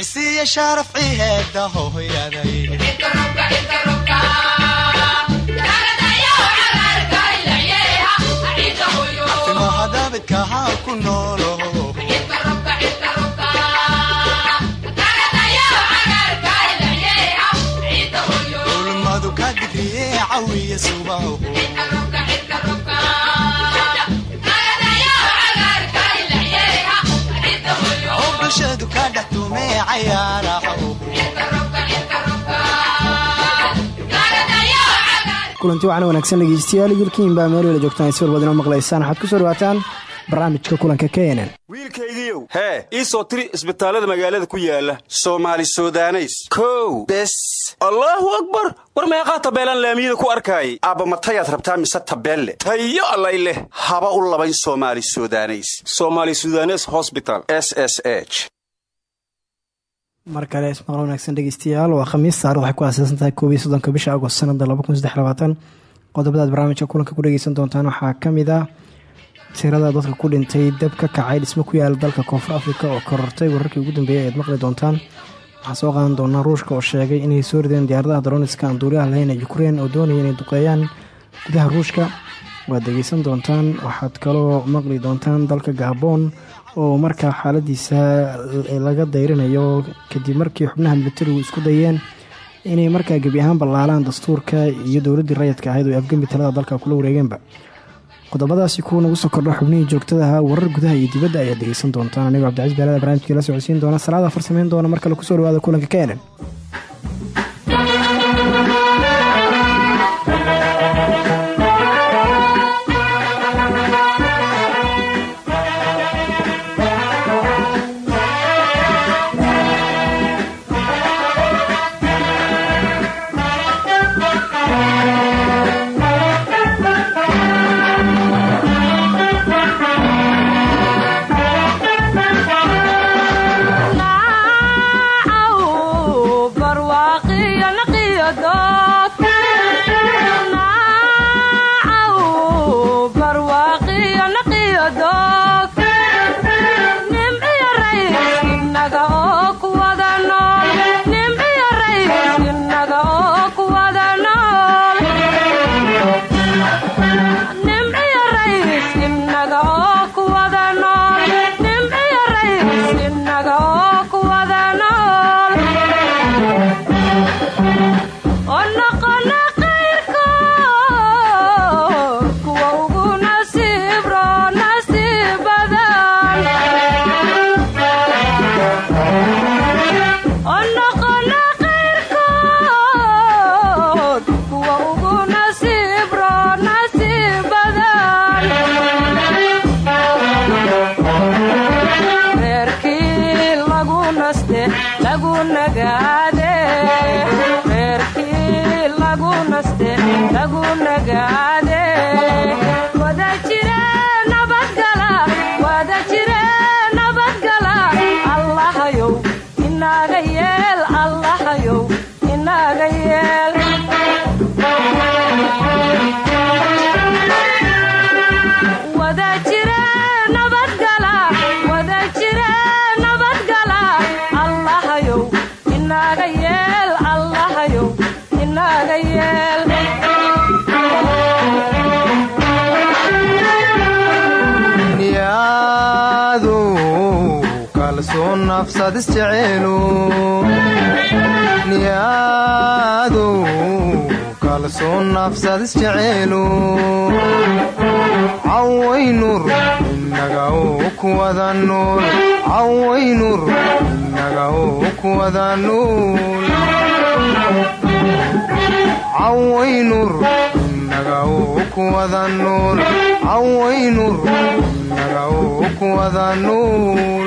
cisiiya sharafci heeda subaho kulanti waxaana wanaagsan dhegeystayaal yilkiin baa meel wela joogtaan si walbaad inoo maqlaysaan. Waxaad ku soo dhawaataan barnaamijka kulanka knn wiilkaygiiow hee ii soo tiri isbitaallada magaalada ku yaalla soomaali sudaneys. Kow bes. Allaahu akbar! War meeqaa tabeelaan laamiyada ku arkaayay aabba matayaad rabtaa mise tabeelle tayo allay leh. Haba u labayn soomaali sudaneys. Somaali sudanes hosbital s s h mar kale ismaqal wanaagsan dhegeystayaal waa khamiis taarikh waxay ku aaseysan tahay koob iyo soddonka bisha agost sanada qodobadaad barnaamijka kulanka ku dhegeysan doontaan waxaa ka mid ah tirada dadka ku dhintay dab ka kacay dhismo ku yaalla dalka koonfur afrika oo korortay wararkii ugu dambeeyay ayaad maqli doontaan. Waxaan soo qaadan doonaa ruushka oo sheegay inay soo rideen diyaaradaha daroniska aan duuliyaha lahayn ee ukrein oo doonaya inay duqeeyaan gudaha ruushka. Waad dhegeysan doontaan waxaad kaloo maqli doontaan dalka gaaboon oo markaa xaaladiisa laga dayrinayo kadib markii xubnaha militarigu isku dayeen inay markaa gebi ahaan ballaalaan dastuurka iyo dowladdii rayadka ahayd oo afgembi talada dalka kula wareegeenba. Qodobadaasi kuwa nagu soo kordha xubnihii joogtada ahaa warar gudaha iyo dibadda ayaad dhegeysan doontaan anigoo cabdicaiis baalada barnamijkii la socodsiin doona salaada farsameyn doona mar kale ku soo dhawaada kulanka kenen nafsad isjeceelniyaadu kalsoon nafsad isjeceelu cawaynur inaga kuwada nuul cawaynur inaga kuwada nuul cawaynur inaga kuwada nuul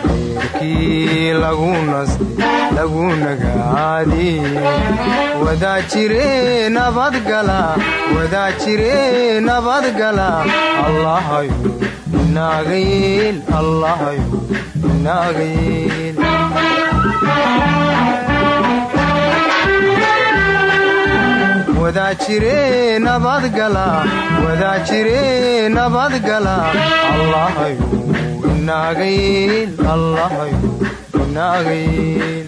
beerkii lagu nastay lagu nagaadiyey wadaajire nabadgala wadaajire nabadgala allahayo inaaga yeel allahayo inaaga yeel wadaajire nabadgala wadaajire nabadgala allahayo allahayo inaaga yeel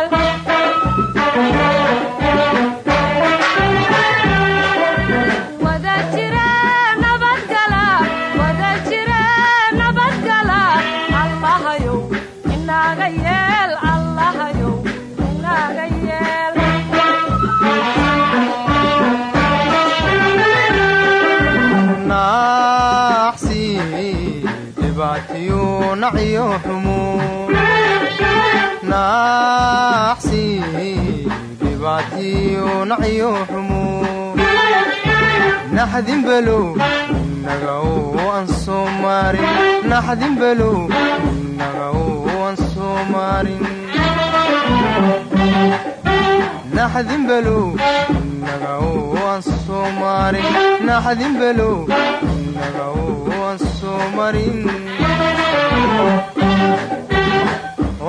iyo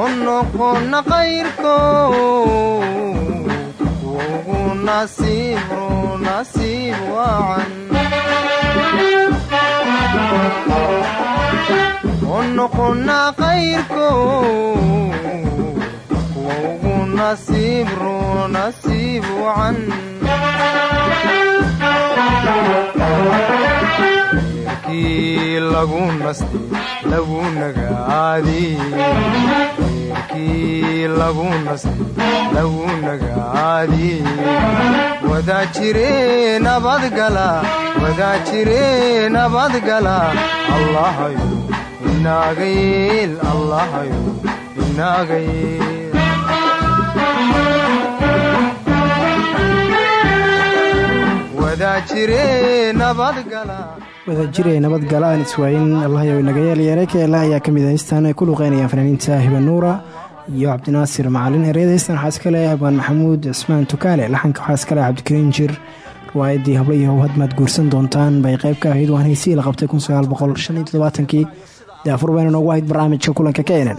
onoqona qayrko ugu nasiibro nasiib wacan onoqona qayrko ugu nasiibro nasiib wacan beerkii lagu nastay lagu lagu nagaadiyey wadaajire nabadgala wadaajire nabadgala allahayo inaaga yeel allahayo yeel wadajire nabadgala aan iswaayin. Allahayow nagayeel yareekaela ayaa ka mid ah heystan ay ku luqeynayaan fanaaniinta hibanuura iyo cabdinaasir macalin. Ereyada heystan waxaa iska leh abaan maxamuud cismaan tukaale laxanka waxaa iska leh cabdikariin jir riwaayaddii hablo iyo howhad maad guursan doontaan. Bay qayb ka ahayd waan heysii la qabtay kii daafur bayna noogu ahayd barnaamijka kulanka ka enan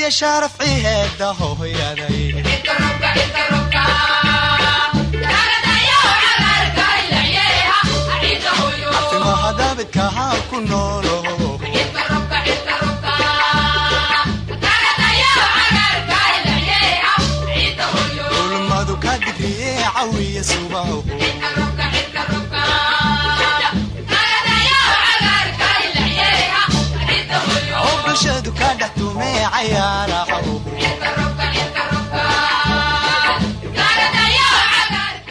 cisiiya shaaraf ciheeda hooyaday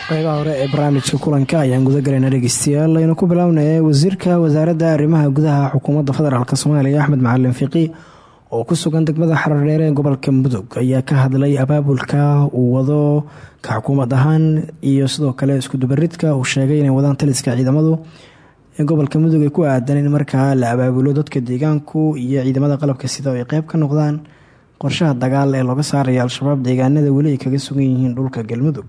qeybaha hore ee barnaamijka kulanka ayaan guda galaynaa dhegeystayaal aynu ku bilownaya wasiirka wasaaradda arrimaha gudaha xukuumadda federaalk soomaaliya axmed macalin fiqi oo ku sugan degmada xarardheere ee gobolka mudug ayaa ka hadlay abaabulka uu wado ka xukuumad ahaan iyo sidoo kale iskudubaridka uu sheegay inay wadaan taliska ciidamadu ee gobolka mudug ay ku aadan in markaa la abaabulo dadka deegaanku iyo ciidamada qalabka sida ay qeyb ka noqdaan qorshaha dagaal ee looga saaraya al-shabaab deegaanada weli ay kaga sugan yihiin dhulka galmudug.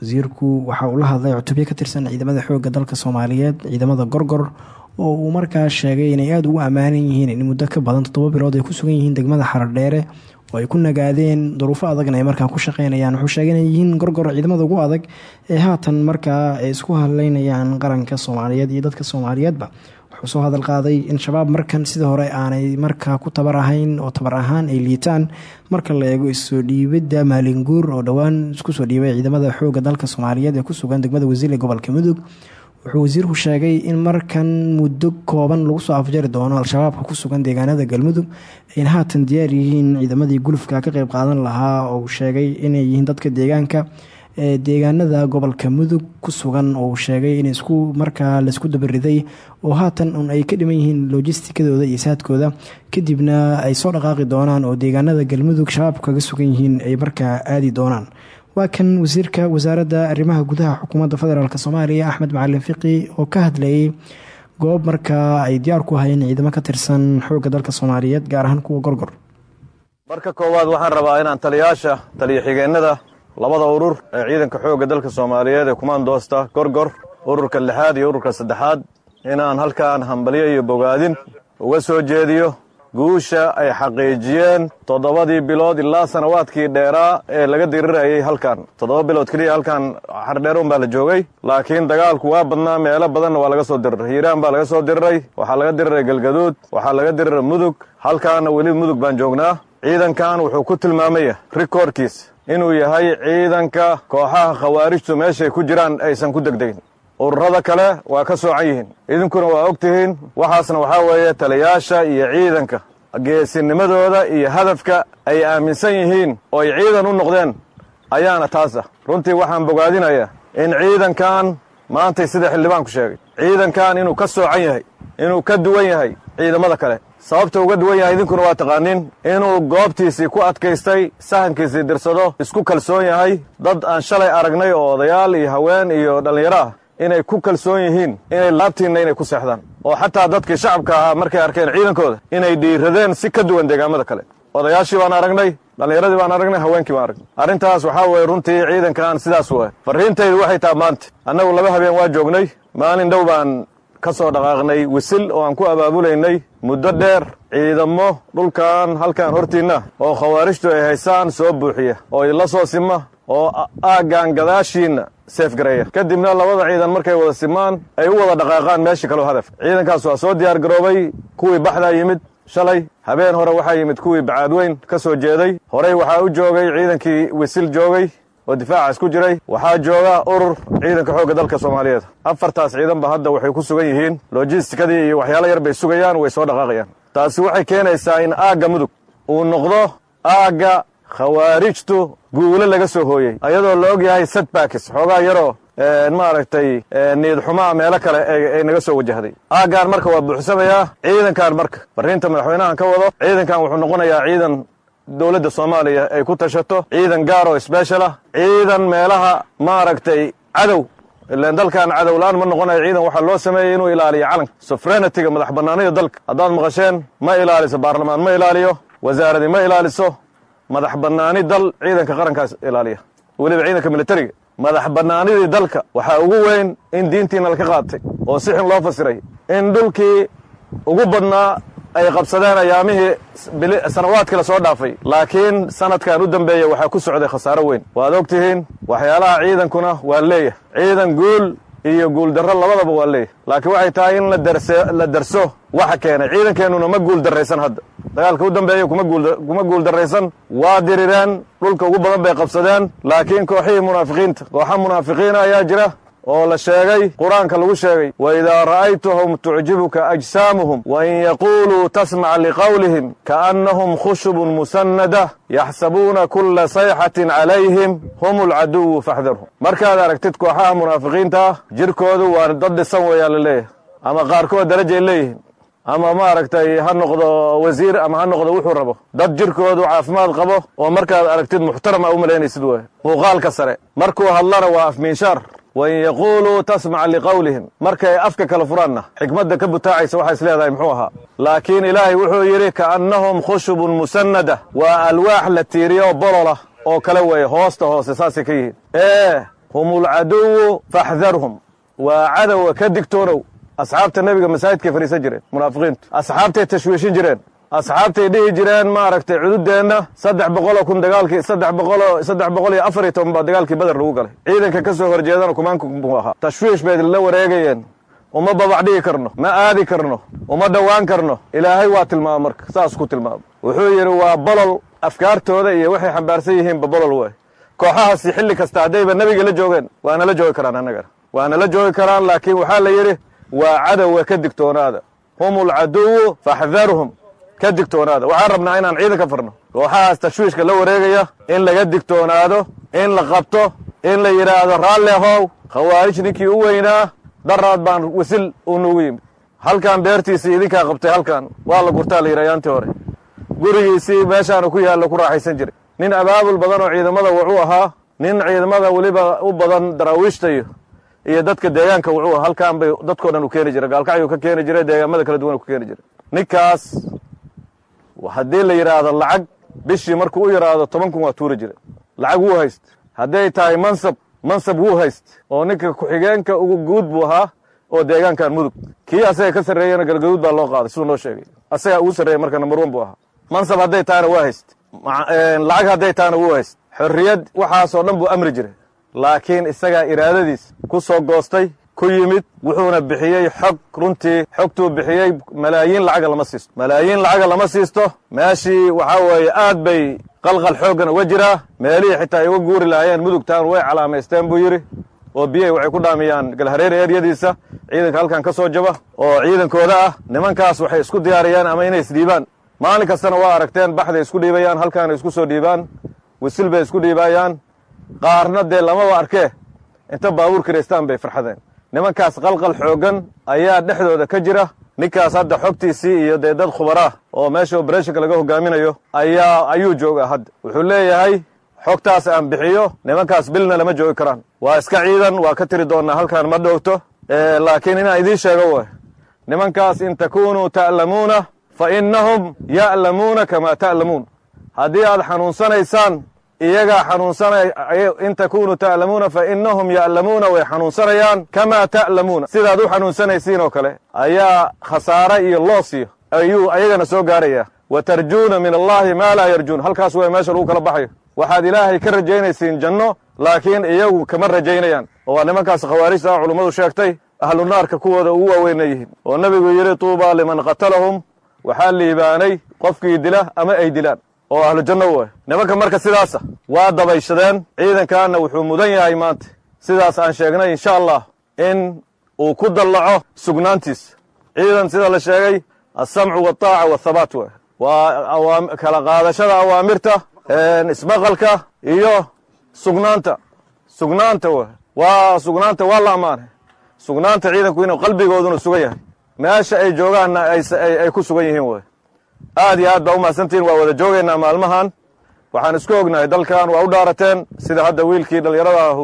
Wasiirku waxa uu la hadlay cutubyo ka tirsan ciidamada xoogga dalka soomaaliyeed ciidamada gorgor oo uu markaa sheegay inay aada ugu ammaanan yihiin in muddo ka badan toddoba bilood ay ku sugan yihiin degmada xaradheere oo ay ku nagaadeen duruufo adagna ay markaa ku shaqeynayaan wuxuu sheegay gorgor ciidamada ugu adag ee haatan markaa ay isku hadleynayaan qaranka soomaaliyeed iyo dadka soomaaliyeedba. Wuxuu soo hadal qaaday in shabaab markan sidii hore aanay markaa ku tabar ahayn oo tabar ahaan ay liitaan. Marka la eego issoo dhiibidda maalinguur oo dhowaan isku soo dhiibay ciidamada xoogga dalka soomaaliyeed ee ku sugan degmada wasiir ee gobolka mudug wuxuu wasiirku sheegay in markan muddo kooban lagu soo afjari doono al-shabaabka ku sugan deegaanada galmudug ayna haatan diyaar yihiin ciidamadii gulufka ka qeyb qaadan lahaa. Oo uu sheegay inay yihiin dadka deegaanka ee deegaanada gobolka mudug ku sugan. Oo sheegay in isku markaa la isku dabariday oo haatan un ay ka dhiman yihiin lojistikadooda iyo saadkooda. Kadibna ay soo dhaqaaqi doonaan oo deegaanada galmudug shabaabku kaga sugan yihiin ay markaa aadi doonaan waa kan wasiirka wasaaradda arrimaha gudaha xukuumadda federaalk soomaaliya axmed macalin fiqi oo ka hadlayay goob markaa ay diyaar ku hayeen ciidamo ka tirsan xoogga dalka soomaaliyeed gaar ahaan kuwa gorgor. Marka koowaad waxaan rabaa inaan taliyaasha taliya xigeenada labada urur ee ciidanka xoogga dalka soomaaliyeed ee kumaandoosta gorgor ururka lixaad iyo ururka saddexaad inaan halkaan hambalyo iyo bogaadin uga soo jeediyo guusha ay xaqiijiyeen toddobadii bilood ilaa sanawaadkii dheeraa ee laga dirirayay halkan. Toddoba bilood keliya halkan xardheerun baa la joogay laakiin dagaalku waa badnaa meelo badanna waa laga soo diriray hiiraan baa laga soo diriray waxaa laga diriray galgaduud waxaa laga diriray mudug halkaanna weli mudug baan joognaa. Ciidankan wuxuu ku tilmaamaya rikoorkiis inuu yahay ciidanka kooxaha khawaarijtu meeshay ku jiraan aysan ku degdegin ururada kale waa ka soocan yihiin. Idinkuna waa og tihiin waxaasna waxaa weeye taliyaasha iyo ciidanka. Geesinimadooda iyo hadafka ay aaminsan yihiin oo ay ciidan u noqdeen ayaana taas ah. Runtii waxaan bogaadinayaa in ciidankan maantay sida xildhibaanku sheegay. Ciidankan inuu ka soocan yahay inuu ka duwan yahay ciidamada kale. Sababta uga duwan yahay idinkuna waa taqaanin inuu goobtiisii ku adkaystay sahankiisii dirsado isku kalsoon yahay dad aan shalay aragnay oo odayaal iyo haween iyo dhallinyaro ah inay ku kalsoon yihiin inay laabtiinna inay ku seexdaan. Oo xataa dadkii shacabka ahaa markay arkeen ciidankooda inay dhiiradeen si ka duwan deegaamada kale. Odayaashii baan aragnay dhallinyaradii baan aragnay haweenkii baan aragnay. Arrintaas waxaa weeye runtii ciidankan sidaas waay farriintaydu waxay taha maanta annagu laba habeen waa joognay maalin dhow baan ka soo dhaqaaqnay wisil oo aan ku abaabulaynay. Muddo dheer ciidamo dhulkan halkan hortiinna oo khawaarijtu ay haysaan soo buuxiya oo idinla soo sima oo aaggan gadaashiinna seefgareeya kadibna labada ciidan markay wada simaan ay u wada dhaqaaqaan meeshii kaloo hadaf. Ciidankaas waa soo diyaar garoobay kuwii baxdaa yimid shalay habeen hore waxaa yimid kuwii bacaadweyn ka soo jeeday. Horey waxaa u joogay ciidankii wisil joogay oo difaacaas ku jiray. Waxaa jooga urur ciidanka xoogga dalka soomaaliyeed. Afartaas ciidanba hadda waxay ku sugan yihiin lojistikadii iyo waxyaalo yar bay sugayaan way soo dhaqaaqayaan. Taasi waxay keenaysaa in aagga mudug uu noqdo aagga khawaarijtu guulo laga soo hooyey. Ayadoo la og yahay setbakis xoogaa yaroo maaragtay niyad xumaa meelo kale ay naga soo wajahday. Aaggaan marka waa buuxsamayaa ciidankan marka. Farriinta madaxweynahan ka wado ciidankan wuxuu noqonayaa ciidan dowladda soomaaliya ay ku tashato ciidan gaar oo sbeshal ah ciidan meelaha maaragtay cadow. Ilaan dalkan cadow la'aan ma noqonayo ciidan waxaa loo sameeyey inuu ilaaliyo calanka sufrenitiga madax bannaanida dalka. Haddaad maqasheen ma ilaaliso baarlamaan ma ilaaliyo wasaaradii ma ilaaliso madax bannaani dal ciidanka qarankaas ilaaliya. Weliba ciidanka militariga madax bannaanidii dalka waxaa ugu weyn in diintiina laka qaatay oo si xun loo fasiray in dhulkii ugu badnaa ay qabsadeen ayaamihii sanawaadkii la soo dhaafay. Laakiin sanadkan u dambeeya waxaa ku socday khasaaro weyn. Waad og tihiin waxyaalaha ciidankuna waa leeyahay. Ciidan guul iyo guuldarro labadaba waa leeyahay laakiin waxay tahay in la darso waxa keenay ciidankeennuna ma guul darraysan hadda dagaalka u dambeeya kuma guul darraysan waa dirireen dhulka ugu badan bay qabsadeen laakiin kooxihii munaafiqiinta kooxa munaafiqiina ayaa jira oo la sheegay qur'aanka lagu sheegay waidaa ra'aytahum tucjibuka ajsaamuhum wain yaquuluu tasmac liqowlihim kaannahum khushubun musannada yaxsabuuna kulla sayxatin calayhim hum alcaduwu faxdarhum. Markaad aragtid kooxaha munaafiqiinta ah jirkoodu waa dad dhisan weeyaan la leeyahay ama qaarkood darajay leeyihiin ama maaragtay ha noqdo wasiir ama ha noqdo wuxuu rabo. Dad jirkoodu caafimaad qabo oo markaad aragtid muxtarama u malaynaysid waay muuqaalka sare markuu hadlana waa afmiinshaar wain yaquuluu tasmac liqowlihim markay afka kala furaanna xikmadda ka butaacaysa waxaa is leedahay muxuu ahaa laakiin ilaahay wuxuu yidhi kaannahum khushubun musannada waa alwaax la tiiriyo bololah oo kale weeye hoosta hoose saasay ka yihiin ee hum ulcaduwu faxdarhum waa cadowga ka digtoonow asxaabta nebiga masaajidkay fadhiisan jireen munaafiqiintu asxaabtay tashwiishin jireen asxaabtay dhihi jireen maaragtay cududeenna saddex boqoloo kun dagaalkii saddex boqoloo saddex boqol iyo afar iyo toban baa dagaalkii beder lagu galay. Ciidanka ka soo horjeedana kumaanku buu ahaa. Tashwiish bay la wareegayeen. Uma babac dhigi karno ma aadi karno uma dhowaan karno. Ilaahay waa tilmaama marka saas ku tilmaama. Wuxuu yidhi waa bolol afkaartooda iyo waxay xambaarsan yihiinba bolol waay. Kooxahaasi xilli kasta haddayba nebiga la joogeen waana la joogi karaan annagana waana la joogi karaan laakiin waxaa la yidhi waa cadowga ka digtoonaada. Hum ulcaduwu faxdarhum ka digtoonaada waxaan rabnaa inaan ciidan ka farno. Kooxahaas tashwiishka la wareegaya in laga digtoonaado in la qabto in la yidhaahdo raallehow khawaarij ninkii u weynaa daraad baan wisil uu nugu yimid halkan beertiisii idinkaa qabtay halkan waa la gurtaa la yidhi ayaantii hore. Gurigiisii meeshaanu ku yaallo ku raaxaysan jiray. Nin abaabul badan oo ciidamada wuxuu ahaa nin ciidamada weliba u badan daraawiishta iyo dadka deegaanka wuxuu ahaa. Halkan bay dadkoo dhan u keeni jiray. Gaalkacyuu ka keeni jiray deegaamada kala duwan ku keeni jiray. Ninkaas haddii la yidhaahdo lacag bishii markuu u yidhaahdo toban kun waa tuuri jira lacag wuu hayst hadday tahay mansab mansab wuu hayst oo ninka ku-xigeenka ugu guud buu ahaa oo deegaankan mudug. Kii asaga ka sarreeyana galgaduud baa loo qaaday siduu noo sheegay. Asagaa ugu sarreeya marka one buu ahaa. Mansab hadday tahana waa hayst lacag hadday tahana wuu hayst xorriyad waxaasoo dhan buu amri jiray. Laakiin isagaa iraadadiis ku soo goostay ku yimid wuxuuna bixiyey xog runtii xogtuu bixiyey malaayiin lacaga lama siisto. Malaayiin lacaga lama siisto meeshii waxaa weeye aad bay qalqal xooggan uga jiraa meelihii xitaa ay uga guuri lahaayeen mudugtaan way calaamaysteen buu yidhi oo biyey waxay ku dhaamiyaan galhareer eryadiisa ciidanka halkan ka soo jaba oo ciidankooda ah nimankaas waxay isku diyaariyaan ama inay isdhiibaan. Maalin kastana waa aragteen baxday isku dhiibayaan halkaanay isku soo dhiibaan wisil bay isku dhiibaayaan qaarna dee lamaba arkee inta baabuur kiraystaan bay farxadeen nimankaas qalqal xooggan ayaa dhexdooda ka jira. Ninkaas hadda xogtiisii iyo dee dad khubaraah oo meesha oberethonka laga hogaaminayo ayaa ayuu joogaa hadda. Wuxuu leeyahay xogtaas aan bixiyo nimankaas bilna lama joogi karaan. Waa iska ciidan waa ka tiri doonnaa halkaan ma dhoogto laakiin inaan idiin sheego way nimankaas in takunuu ta'lamuuna fa innahum ya'lamuuna kamaa ta'lamuun. Haddii aad xanuunsanaysaan iyagaa xanuunsanay in takunuu ta'lamuuna fa innahum ya'lamuuna way xanuunsanayaan kamaa ta'lamuuna. Sidaad u xanuunsanaysiin oo kale ayaa khasaare iyo loosiyo ayuu ayagana soo gaaraya. Wa tarjuuna min allahi maa laa yarjuun. Halkaas way meesha lagu kala baxayo waxaad ilaahay ka rajaynaysiin janno laakiin iyagu kama rajaynayaan oo waa nimankaas khawaarijta ah culummadu sheegtay ahlu naarka kuwooda ugu waaweyna yihiin. Oo nebigu yidhi tuubaa liman qatalahum. Waxaa liibaanay qofkii dila ama ay dilaan oo ahlu janno waay nimanka marka sidaasa waa dabayshadeen. Ciidankaana wuxuu mudan yahay maanta. Sidaas aan sheegnay insha allah in uu ku dallaco sugnaantiisa. Ciidan sida la sheegay alsamcu waltaaca wathabaat waay waa kala qaadashada awaamirta ismaqalka iyo sugnaanta. Sugnaanta waay waa sugnaanta waa la ammaanay sugnaanta ciidanku inuu qalbigooduna sugan yahay. Meesha ay joogaanna ay ku sugan yihiin waay aad iyo aad baa u mahadsantihin waa wada joogaynaa maalmahan waxaan isku ognahay dalkan waa u dhaarateen sida hadda wiilkii dhallinyarada ah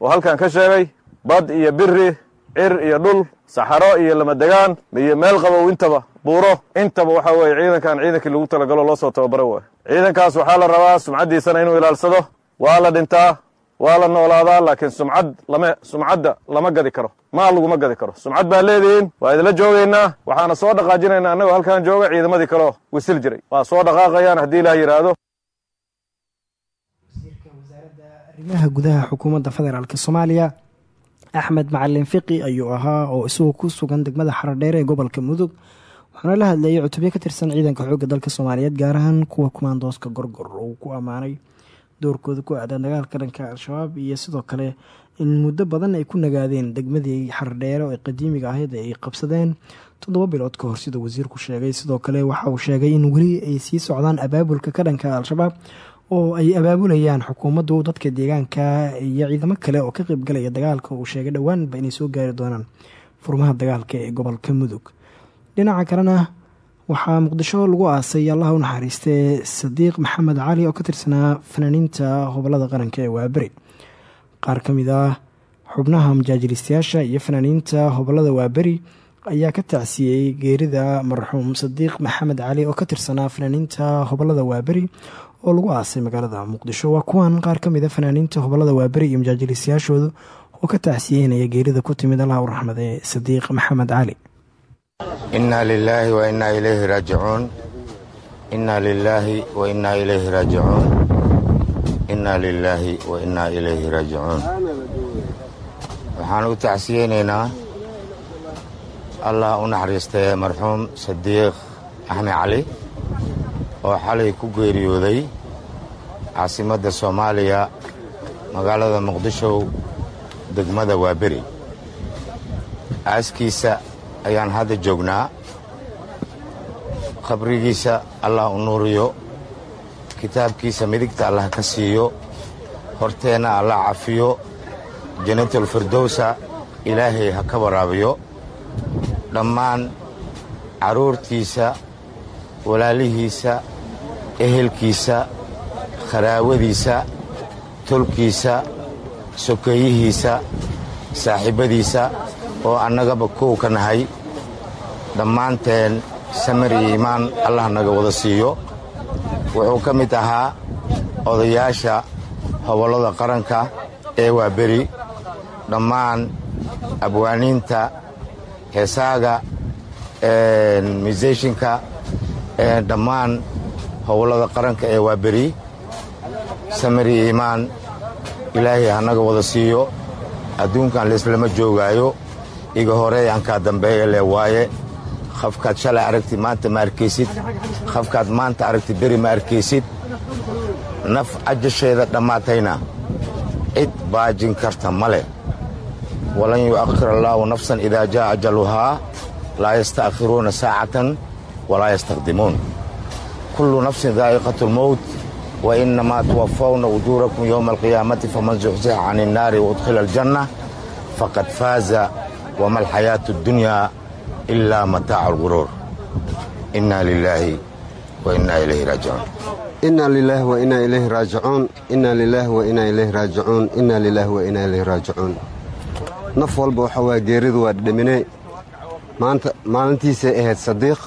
oo halkan ka sheegay. Bad iyo biri cir iyo dhul saxaro iyo lamadegaan iyo meel qabow intaba buuro intaba waxa weeye ciidankan ciidankii lagu talagalo loo soo tababaro waay. Ciidankaas waxaa la rabaa sumcaddiisana inuu ilaalsado waa la dhintaa waa la noolaadaa laakiin sumcad lama sumcadda lama gadi karo. Maal laguma gadi karo. Sumcad baan leedihiin waa idinla joogaynaa. Waxaana soo dhaqaajinaynaa annagoo halkan jooga ciidamadii kaleo wisil jiray. Waa soo dhaqaaqayaan haddii ilaah yidhaahdo arrimaha gudaha xukuumadda federaalk soomaaliya axmed macalin fiqi ayuu ahaa oo isagoo ku sugan degmada xaradheer ee gobolka mudug. Waxaana la hadlayay cutubyo ka tirsan ciidanka xoogga dalka soomaaliyeed gaar ahaan kuwa kumaandooska gorgor uu ku ammaanay doorkooda ku aadan dagaalka dhanka al-shabaab iyo sidoo kale in muddo badan ay ku nagaadeen degmadii xaradheere oo qadiimiga ahayd ay qabsadeen toddoba bilood ka hor sida wasiirku sheegay. Sidoo kale waxa uu sheegay in weli ay sii socdaan abaabulka ka dhanka al-shabaab oo ay abaabulayaan xukuumaddu dadka deegaanka iyo ciidamo kale oo ka qeybgalaya dagaalka. Uu sheegay dhowaanba inay soo gaari doonaan furmaha dagaalka ee gobolka mudug. Dhinaca kalena waxaa muqdisho lagu aasay allah u naxariistee sadiiq maxamed cali oo ka tirsanaa fanaaniinta hobolada qaranka ee waaberi. Qaar ka mid ah xubnaha majaajilistayaasha iyo fanaaniinta hobolada waaberi ayaa ka tacsiyey geerida marxuum sadiiq maxamed cali oo ka tirsanaa fanaaniinta hobolada waaberi oo lagu aasay magaalada muqdisho. Waa kuwan qaar ka mid a fanaaniinta hobolada waaberi iyo majaajilistayaashooda oo ka tacsiyeynaya geerida ku timid allah u raxmade sadiiq maxamed cali inaa lilaahi wa innaa ilayhi raajicuun innaa lilaahi wa innaa ilayhi raajicuun innaa lilaahi wa innaa ilayhi raajicuun waxaan u tacsiyeynaynaa allah u naxariistay marxuum sadiiq axmed cali oo xalay ku geeriyooday caasimadda soomaaliya magaalada muqdisho degmada waaberi. Aaskiisa ayaan hadda joognaa. Khabrigiisa allah u nuuriyo. Kitaabkiisa midigta allah ka siiyo. Horteenna allah cafiyo. Janatulfirdowsa ilaahay ha ka waraabiyo. Dhammaan carruurtiisa walaalihiisa ehelkiisa kharaawadiisa tolkiisa sokeeyihiisa saaxiibbadiisa oo annagaba kow ka nahay dhammaanteen samir iyo iimaan allah naga wada siiyo. Wuxuu ka mid ahaa odayaasha hobollada qaranka ee waa beri dhammaan abwaaniinta heesaaga museshinka dhammaan hobollada qaranka ee waa beri samir iyo iimaan ilaahay hanaga wada siiyo. Adduunkan laislama joogaayo iga hore ankaa dambeeya le waaye. Qafkaad shalay aragti maanta ma arkaysid qafkaad maanta aragti beri ma arkaysid naf ajasheeda dhammaatayna cid baajin karta ma leh. Walan yu'akhir allaahu nafsan idaa jaa'a ajaluhaa. Laa yasta'khiruuna saacatan walaa yastaqdimuun. Kullu nafsin daa'iqatu lmowt wa innamaa tuwaffawna ujuurakum yowma alqiyaamati faman zuxzixa can innaari waudkhila aljanna. Faqad faaza wama alxayaatu addunyaa ilaa mataacu alguruur inna lilaahi wa innaa ilayhi raajicuun inna lilaahi wa innaa ilayhi raajicuun inna lilaahi wa innaa ilayhi raajicuun inna lilaahi wa innaa ilayhi raajicuun naf walba waxa waaya geeridu waa dhedhamine maanta maalintiisay ahayd sadiiq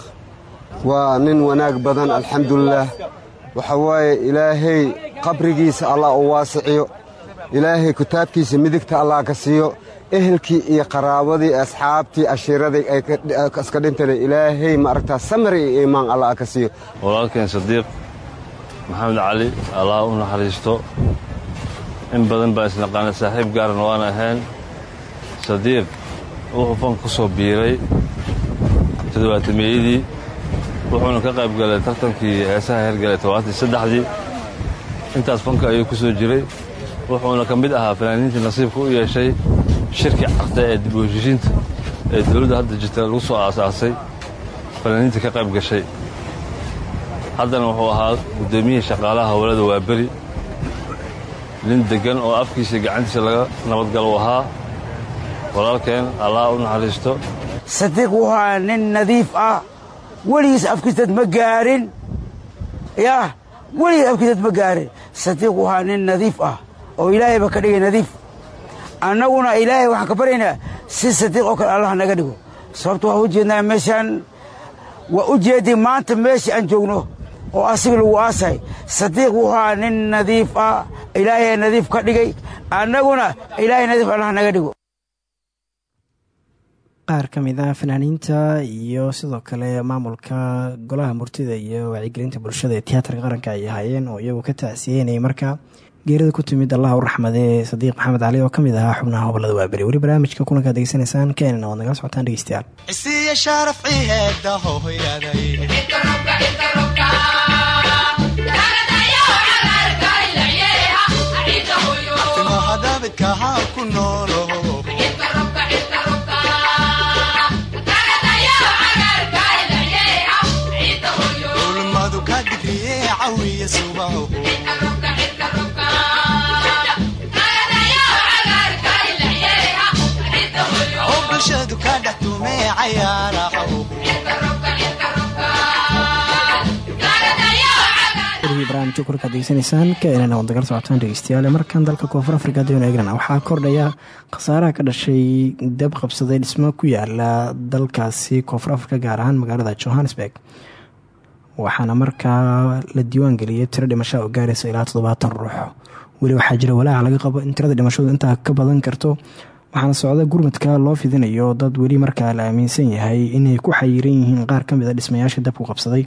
waa nin wanaag badan alxamdulilaah waxa waaye ilaahay qabrigiisa allah u waasiciyo ilaahay kitaabkiisa midigta allah ka siiyo ehelkii iyo qaraabadii asxaabtii ashiiradii iska dhintana ilaahay maaragtaa samir iyo iimaan allah ka siiyo. Walaalkeen sadiiq maxamed cali allah u naxariisto. In badan baa isnaqaana saaxiib gaarna waan ahayn. Sadiiq wuxuu fanka ku soo biiray toddobaatameyadii wuxuuna ka qayb galay tartankii heesaha hergalay tobaatii saddexdii. Intaas fanka ayuu ku soo jiray wuxuuna ka mid ahaa fanaaniintii nasiibka u yeeshay shirkii carta ee dib u heshiishiinta ee dawladda hadda jirta lagu soo aasaasay fanaaniintii ka qayb gashay. Haddana wuxuu ahaa guddoomiyihii shaqaalaha howlada waaberi nin deggan oo afkiisa gacantiisa laga nabadgalo ahaa. Walaalkeen allah u naxariisto. Sadiiq wuxuu ahaa nin nadiif ah. Weligiis afkiisaad ma gaarin. Yah weligii abkiisad ma gaarin. Sadiiq wahaa nin nadiif ah oo ilaahayba ka dhigay nadiif annaguna ilaahay waxaan ka baryaynaa si sadiiq oo kale allah naga dhigo. Sababto waxaan u jeednaa meeshaan waa u jeedii maanta meeshii aan joogno oo asiga lagu aasahay sadiiq wuxuaa nin nadiif ah ilaahay nadiif ka dhigay. Annaguna ilaahay nadiif allah naga dhigo. Qaar ka mid ah fanaaniinta iyo sidoo kale maamulka golaha murtida iyo wacyigelinta bulshada ee tiyaatarka qaranka ay ahaayeen oo iyagu ka tacsiyeynayay marka geerida ku timid allah u raxmadee sadiiq maxamed cali oo ka mid ahaa xubnaha hobolada waaberi. Weli barnaamijka kulankaad degeysanaysaan keenana waad nagala socotaan dhegeystayaal. Ku noolo degeysanaysaan keenana waad nagala socotaan dhegeystayaal markan dalka koonfur afrika daynu eegrana waxaa kordhaya khasaaraha ka dhashay dab qabsaday dhismo ku yaalla dalkaasi koonfur afrika gaar ahaan magaalada johannesburg. Waxaana markaa la diiwaan geliyay tiro dhimasho oo gaaraysa ilaa toddobaatan ruux. Weli waxaa jira walaaca laga qabo in tirada dhimashadu intaa ka badan karto waxaana socda gurmadka loo fidinayo dad weli markaa la aaminsan yahay inay ku xayiran yihiin qaar ka mid a dhismayaasha dabku qabsaday.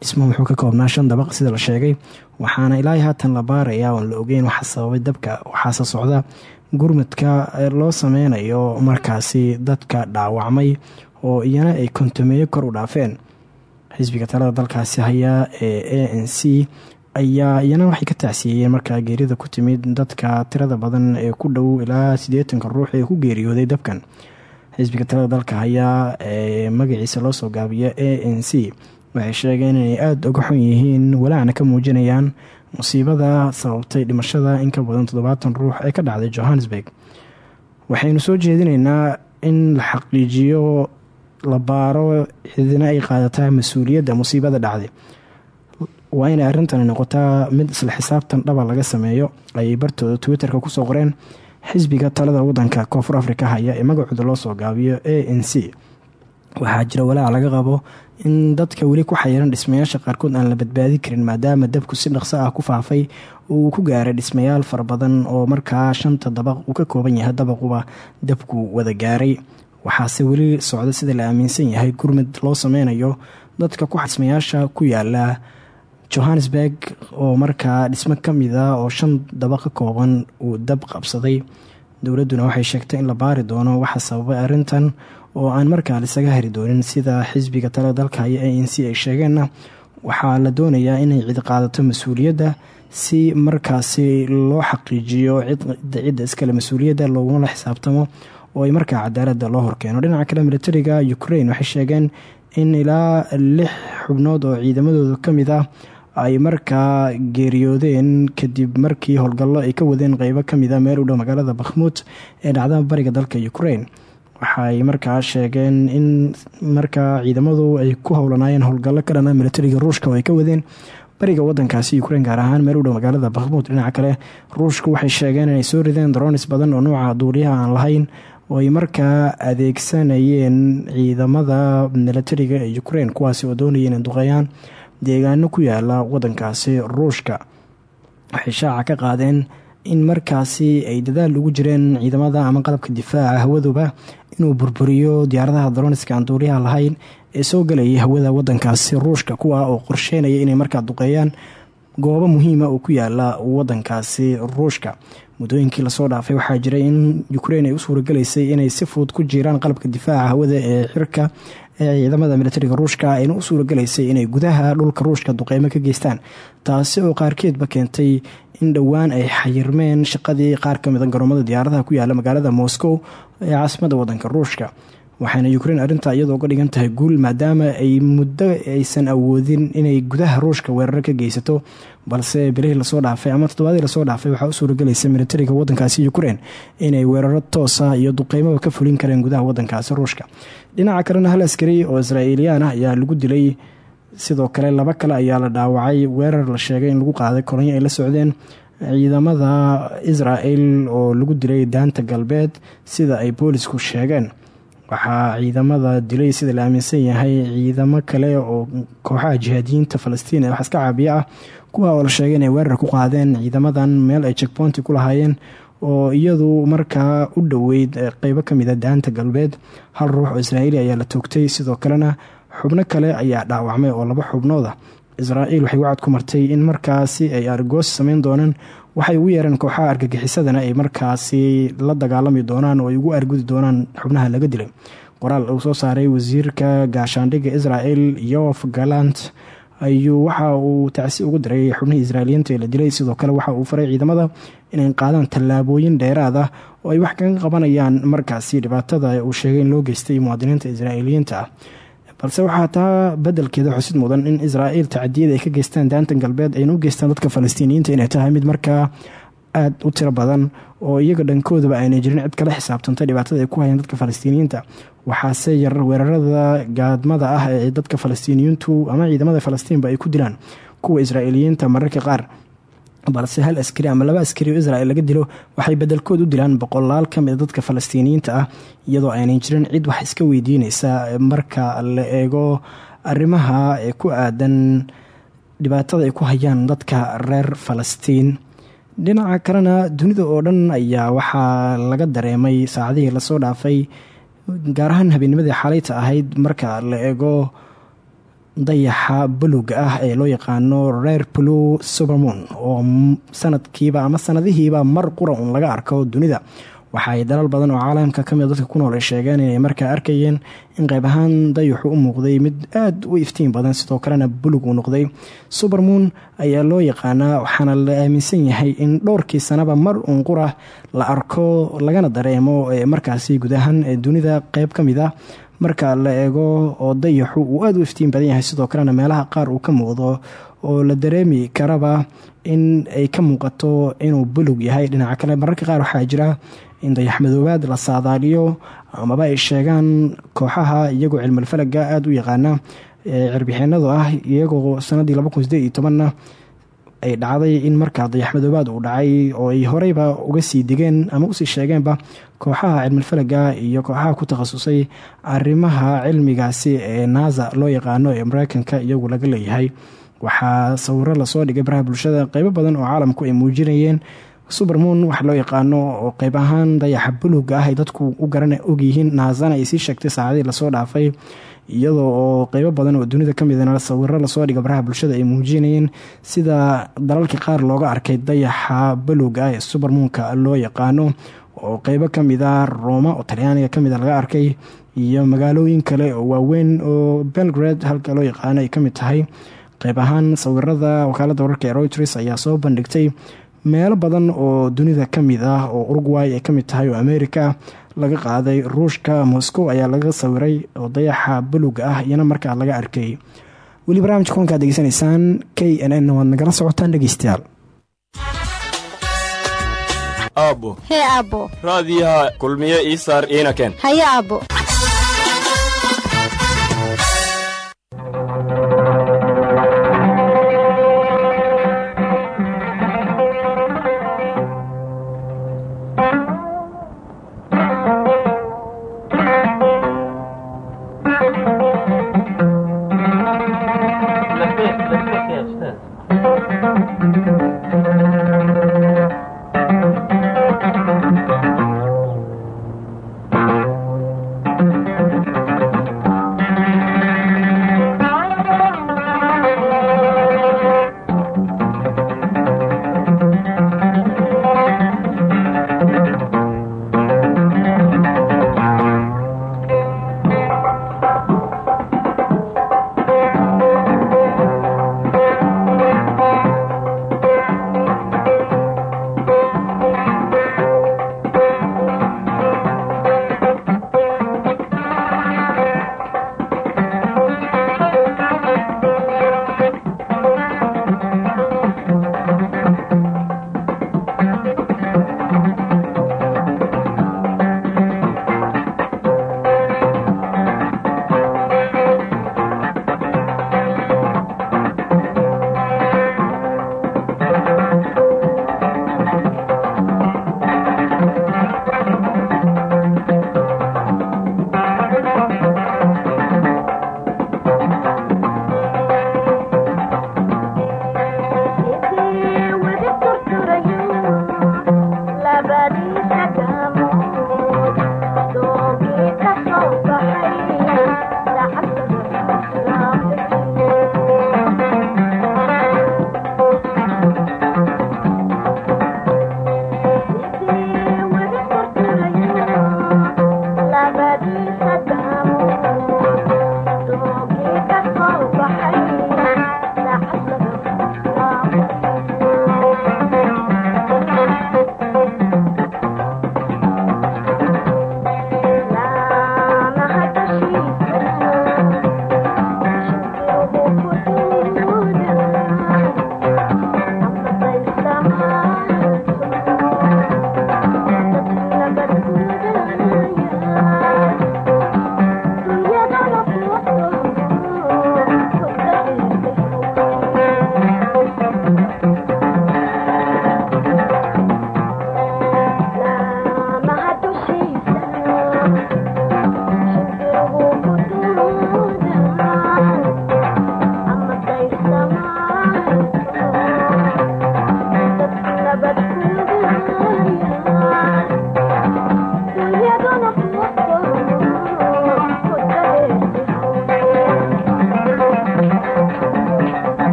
Dhismuhu wuxuu ka koobnaa shan dabaq sida la sheegay waxaana ilaa haatan la baaraya oon la ogeyn waxa sababay dabka. Waxaase socda gurmadka loo sameynayo markaasi dadka dhaawacmay oo iyana ay kontameeyo kor u dhaafeen. Xisbiga talada dalkaasi haya ee a n c ayaa iyana waxay ka tacsiiyeen markaa geerida ku timid dadka tirada badan ee ku dhow ilaa siddeetanka ruux ee ku geeriyooday dabkan. Xisbiga talada dalka haya ee magaciisa loo soo gaabiyo a n c waxay sheegeen inay aada uga xun yihiin walaacna ka muujinayaan musiibada sababtay dhimashada in ka badan toddobaatan ruux ee ka dhacday johannesburg. Waxaynu soo jeedinaynaa in la xaqiijiyo la baaro cidina ay qaadataa mas'uuliyadda musiibada dhacday waa inay arrintani noqotaa mid isla xisaabtan dhaba laga sameeyo ayay bartooda twitter-ka ku soo qoreen xisbiga talada wadanka koonfur afrika haya ee magacooda loo soo gaabiyo a n waxaa jira walaac laga qabo in dadka weli ku xayiran dhismayaasha qaarkood aan la badbaadi karin maadaama dabku si dhaqso ah ku faafay uu ku gaaray dhismayaal fara badan oo markaa shanta dabaq uu ka kooban yahay dabaquba dabku wada gaaray. Waxaase weli socda sida la aaminsan yahay gurmad loo sameynayo dadka ku dhismayaasha ku yaalla johannesburg oo markaa dhismo ka mid a oo shan dabaq ka kooban uu dab qabsaday dowladduna waxay sheegtay in la baari doono waxa sababay arrintan oo aan markaa lisaga hari doonin sida xisbiga tale dalka iyo a n c ay sheegeenna. Waxaa la doonayaa inay cid qaadato mas'uuliyadda si markaasi loo xaqiijiyo cidda iskale mas'uuliyadda looguna xisaabtamo oo ay markaa cadaaladda loo horkeeno. Dhinaca kale militariga ukraine waxay sheegeen in ilaa lix xubnood oo ciidamadooda ka mid ah ay markaa geeriyoodeen kadib markii howlgallo ay ka wadeen qeybo ka mid a meel u dhow magaalada bakhmuud ee dhacda bariga dalka ukraine. Waxaay markaa sheegeen in markaa ciidamadu ay ku howlanaayeen howlgallo ka dhana militariga ruushka oo ay ka wadeen bariga wadankaasi ukraine gaar ahaan meel u dhow magaalada bakhmuud dhinaca kale ruushka waxay sheegeen inay soo rideen dronis badan oo nuuca duuliyaha aan lahayn oo ay markaa adeegsanayeen ciidamada militariga ee ukraine kuwaasi oo doonayeen in duqeeyaan deegaano ku yaalla wadankaasi ruushka. Waxay shaaca ka qaadeen in markaasi ay dadaal ugu jireen ciidamada ama qalabka difaaca hawaduba inuu burburiyo diyaaradaha daroniska aan duuliyaha lahayn ee soo galayay hawada wadankaasi ruushka kuwa oo qorsheynaya inay markaa duqeeyaan goobo muhiima oo ku yaalla wadankaasi ruushka. Muddooyinkii la soo dhaafay waxaa jiray in ukrein ay u suuragelaysay inay si fudud ku jiraan qalabka difaaca hawada ee xirka ee ciidamada militariga ruushka ayna u suuragelaysay inay gudaha dhulka ruushka duqeymo ka geystaan taasi oo qaarkeedba keentay in dhowaan ay xayirmeen shaqadii qaar kamida garoomada diyaaradaha ku yaalla magaalada moscow ee caasimada wadanka ruushka waxayna ukrein arrintaa iyadoo uga dhigan tahay guul maadaama ay muddo aysan awoodin inay gudaha ruushka weerar ka geysato balse bilihii la soo dhaafay ama toddobaadii la soo dhaafay waxaa u suuragelaysa militariga wadankaasi ukrein inay weeraro toosa iyo duqeymaba ka fulin kareen gudaha wadankaasi ruushka. Dhinaca kalena hal askari oo israa'iiliyaan ah ayaa lagu dilay sidoo kale laba kale ayaa la dhaawacay. Weerar la sheegay in lagu qaaday kolonyo ay la socdeen ciidamada israel oo lagu dilay daanta galbeed sida ay boolisku sheegeen waxaa ciidamada dilay sida la aaminsan yahay ciidamo kale oo kooxaha jihaadiyiinta falastiin ee wax iska caabiya ah kuwa oo la sheegay inay weerar ku qaadeen ciidamadan meel ay jekboonti ku lahaayeen oo iyadu markaa u dhoweyd qeybo kamida ah daanta galbeed. Hal ruux oo israa'iili ayaa la toogtay sidoo kalena xubno kale ayaa dhaawacmay oo laba xubnooda israa'iil waxay wacad ku martay in markaasi ay argoosi sameyn doonaan waxay ugu yeereen kooxaha argagixisadana ay markaasi la dagaalami doonaan oo ay ugu argudi doonaan xubnaha laga dilay. Qoraal uu soo saaray wasiirka gaashaandhigga israel yof galant ayuu waxa uu tacsi ugu diray xubnihii israailiyiinta ee la dilay. Sidoo kale waxa uu faray ciidamada inay qaadaan tallaabooyin dheeraad ah oo ay wax kaga qabanayaan. Markaasi dhibaatada uu sheegay in loo geystay muwaadiniinta israa'iiliyiinta. ah balse waxaa taa bedelkeeda xusid mudan in israa'iil tacadiyada ay ka geystaan daanta galbeed ayna u geystaan dadka falastiiniyiinta inay tahay mid markaa aada u tiro badan oo iyaga dhankoodaba aynay jirin cid kala xisaabtanta dhibaatada ay ku hayaan dadka falastiiniyiinta. Waxaase yar weerarada gaadmada ah ee dadka falastiiniyiintu ama ciidamada falastiinba ay ku dilaan kuwa israa'iiliyiinta mararka qaar balse hal askari ama laba askari oo israel laga dilo waxay bedelkood u dilaan boqolaal ka mid dadka falastiiniyiinta ah iyadoo aynan jirin cid wax iska weydiineysa marka la eego arrimaha ee ku aadan dhibaatada ay ku hayaan dadka reer falastiin dhinaca kalena dunida oo dhan ayaa waxaa laga dareemay saacadihii la soo dhaafay gaar ahaan habeennimadii xalayta ahayd. Marka la eego dayaxa buluga ah ee loo yaqaano reer blue supermoon oo sanadkiiba ama sanadihiiba mar qura un laga arko dunida. Waxaay dalal badan oo caalamka ka mid ah dadka ku nool ay sheegeen inay markaa arkayeen in qayb ahaan dayaxu u muuqday mid aada u iftiin badan sidoo kalena buluug uu noqday. Supermoon ayaa loo yaqaanaa waxaana la aaminsan yahay in dhowrkii sanaba mar uun qura la arko lagana dareemo markaasi guud ahaan dunida qeyb ka mid ah marka la eego oo dayaxu uu aada u iftiin badan yahay sidoo kalena meelaha qaar uu ka muuqdo oo la dareemi karaba in ay ka muuqato inuu buluug yahay. Dhinaca kale mararka qaar waxaa jira in dayaxmadoobaad la saadaaliyo amaba ay sheegaan kooxaha iyagoo cilmulfalaga aada u yaqaana cirbixinadu ah iyagoo sanadii laba kun ay dhacday in markaa dayaxmadoobaad uu dhacay oo ay horeyba uga sii digeen ama u sii sheegeenba kooxaha cilmilfalaga iyo kooxaha ku takhasusay arrimaha cilmigaasi ee nasa loo yaqaano ee mareykanka iyagu laga leeyahay. Waxaa sawiro la soo dhigay baraha bulshada qeybo badan oo caalamku ay muujinayeen. Supermoon wax loo yaqaano oo qeyb ahaan dayaxa buluga ah ay dadku u garan ogyihiin naasana ay sii sheegtay saacadii la soo dhaafay iyadoo oo qeybo badan oo dunida ka midana sawiro la soo dhiga baraha bulshada ay muujinayeen sida dalalka qaar looga arkay dayaxa balowga ah ee subermoonka loo yaqaano oo qeybo ka mid a rooma oo talyaaniga ka mid a laga arkay iyo magaalooyin kale oo waaweyn oo belgrade halka loo yaqaano ay ka mid tahay. Qeyb ahaan sawirada wakaalada wararka ee reuters ayaa soo bandhigtay meelo badan oo dunida ka mid ah oo uruguay ay ka mid tahay oo america laga qaaday ruushka moscow ayaa laga sawiray oo dayaxa buluga ah iyana markaa laga arkay. Weli barnamijka kulankaad degeysanaysaan k n n waad nagala socotaan dhegeystayaal aabbo hee aabbo raadiyaha kulmiye ii saar iina keen haye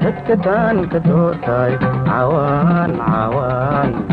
dadka taan ka doortay cawaan cawaan cawaan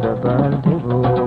kolka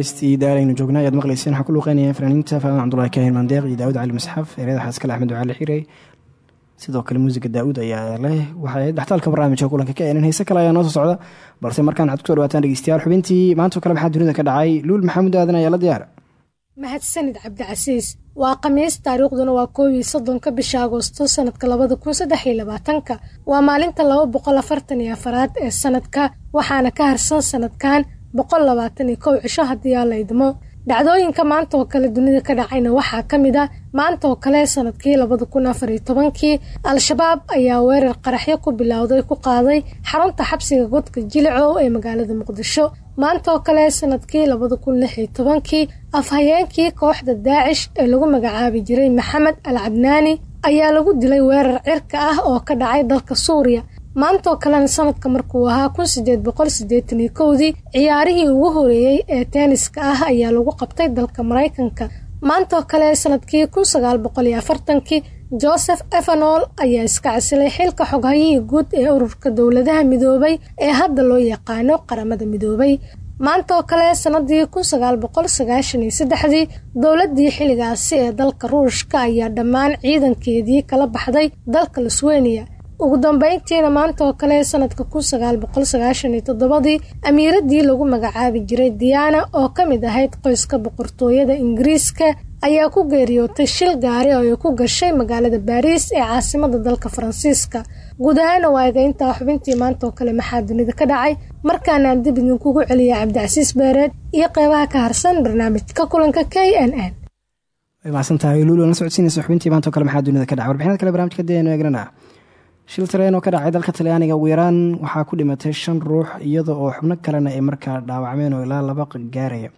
heestii daaraynu joognaa ayaad maqlayseen. Waxaa ku luuqeynaya fanaaniinta faadan cabdulahi kahin mandeeq iyo daawud cali masxaf eryada xaaskale axmed ducaali xirey sidoo kale muusiga daawud ayaa leh. Waxay dhextaalka barnaamijka kulanka ka eeneen heese kale ayaa noo soo socda balse markaan waxaad ku soo dhawaataan dhegeystayaal xubintii maantao kale maxaa dunida ka dhacay? Luul maxamuud aadan ayaa la diyaara mahadsanid cabdicasiis waa khamiis taariikhduna waa koob iyo soddonka bisha agoosto sanadka labada kun saddex iyo labaatanka. Waa maalinta laba boqol afartan iyo afaraad ee sanadka waxaana ka harsan sanadkan boqol labaatan iyo kow cisho haddii aa la idmo. Dhacdooyinka maanta oo kale dunida ka dhacayna waxaa ka mid a maanta oo kale sannadkii labada kun afar iyo tobankii al-shabaab ayaa weerar qaraxyo ku bilowday ku qaaday xarunta xabsiga godka jilicow ee magaalada muqdisho. Maanta oo kale sannadkii labada kun lix iyo tobankii afhayeenkii kooxda daacish ee lagu magacaabi jiray maxamed al cabnaani ayaa lagu dilay weerar cirka ah oo ka dhacay dalka suuriya maantaoo kalena sanadka markuu ahaa kun sideed boqol sideetan iyo kowdii ciyaarihii ugu horeeyey ee teeniska ah ayaa lagu qabtay dalka maraykanka. Maantaoo kale sannadkii kun sagaal boqol iyo afartankii joseph efanol ayaa iska casilay xilka xoghayihii guud ee ururka dowladaha midoobay ee hadda loo yaqaano qaramada midoobay. Maanta oo kale sanadii kun sagaal boqol sagaashan saddexdii dowladii xilligaasi ee dalka ruushka ayaa dhammaan ciidankeedii kala baxday dalka lusweniya ugu dambeyntiina maanta oo kale sanadka kun sagaal amiiradii lagu magacaabi jiray diana oo ka mid ahayd qoyska boqortooyada ingiriiska ayaa ku geeriyootay shil gaari oo ay ku gashay magaalada baariis ee caasimada dalka faransiiska. Guud ahaana waa xubintii maanta oo kale maxaa dunida ka dhacay? Markaanaan dib idinkugu celiya cabdicasiis beereed iyo qeybaha ka harsan barnaamijka kulanka k n n. Way mahadsantahay socodsiinaysa xubintii maanta oo kale maxaa ka dhacay? Warbixinada kale barnamijka deenu eegnana shil tareen oo ka dhacay dalka talyaaniga ugu waxaa ku dhimatay shan ruux iyada oo xubno kalena ay markaa dhaawacmeen oo ilaa laba gaaraya.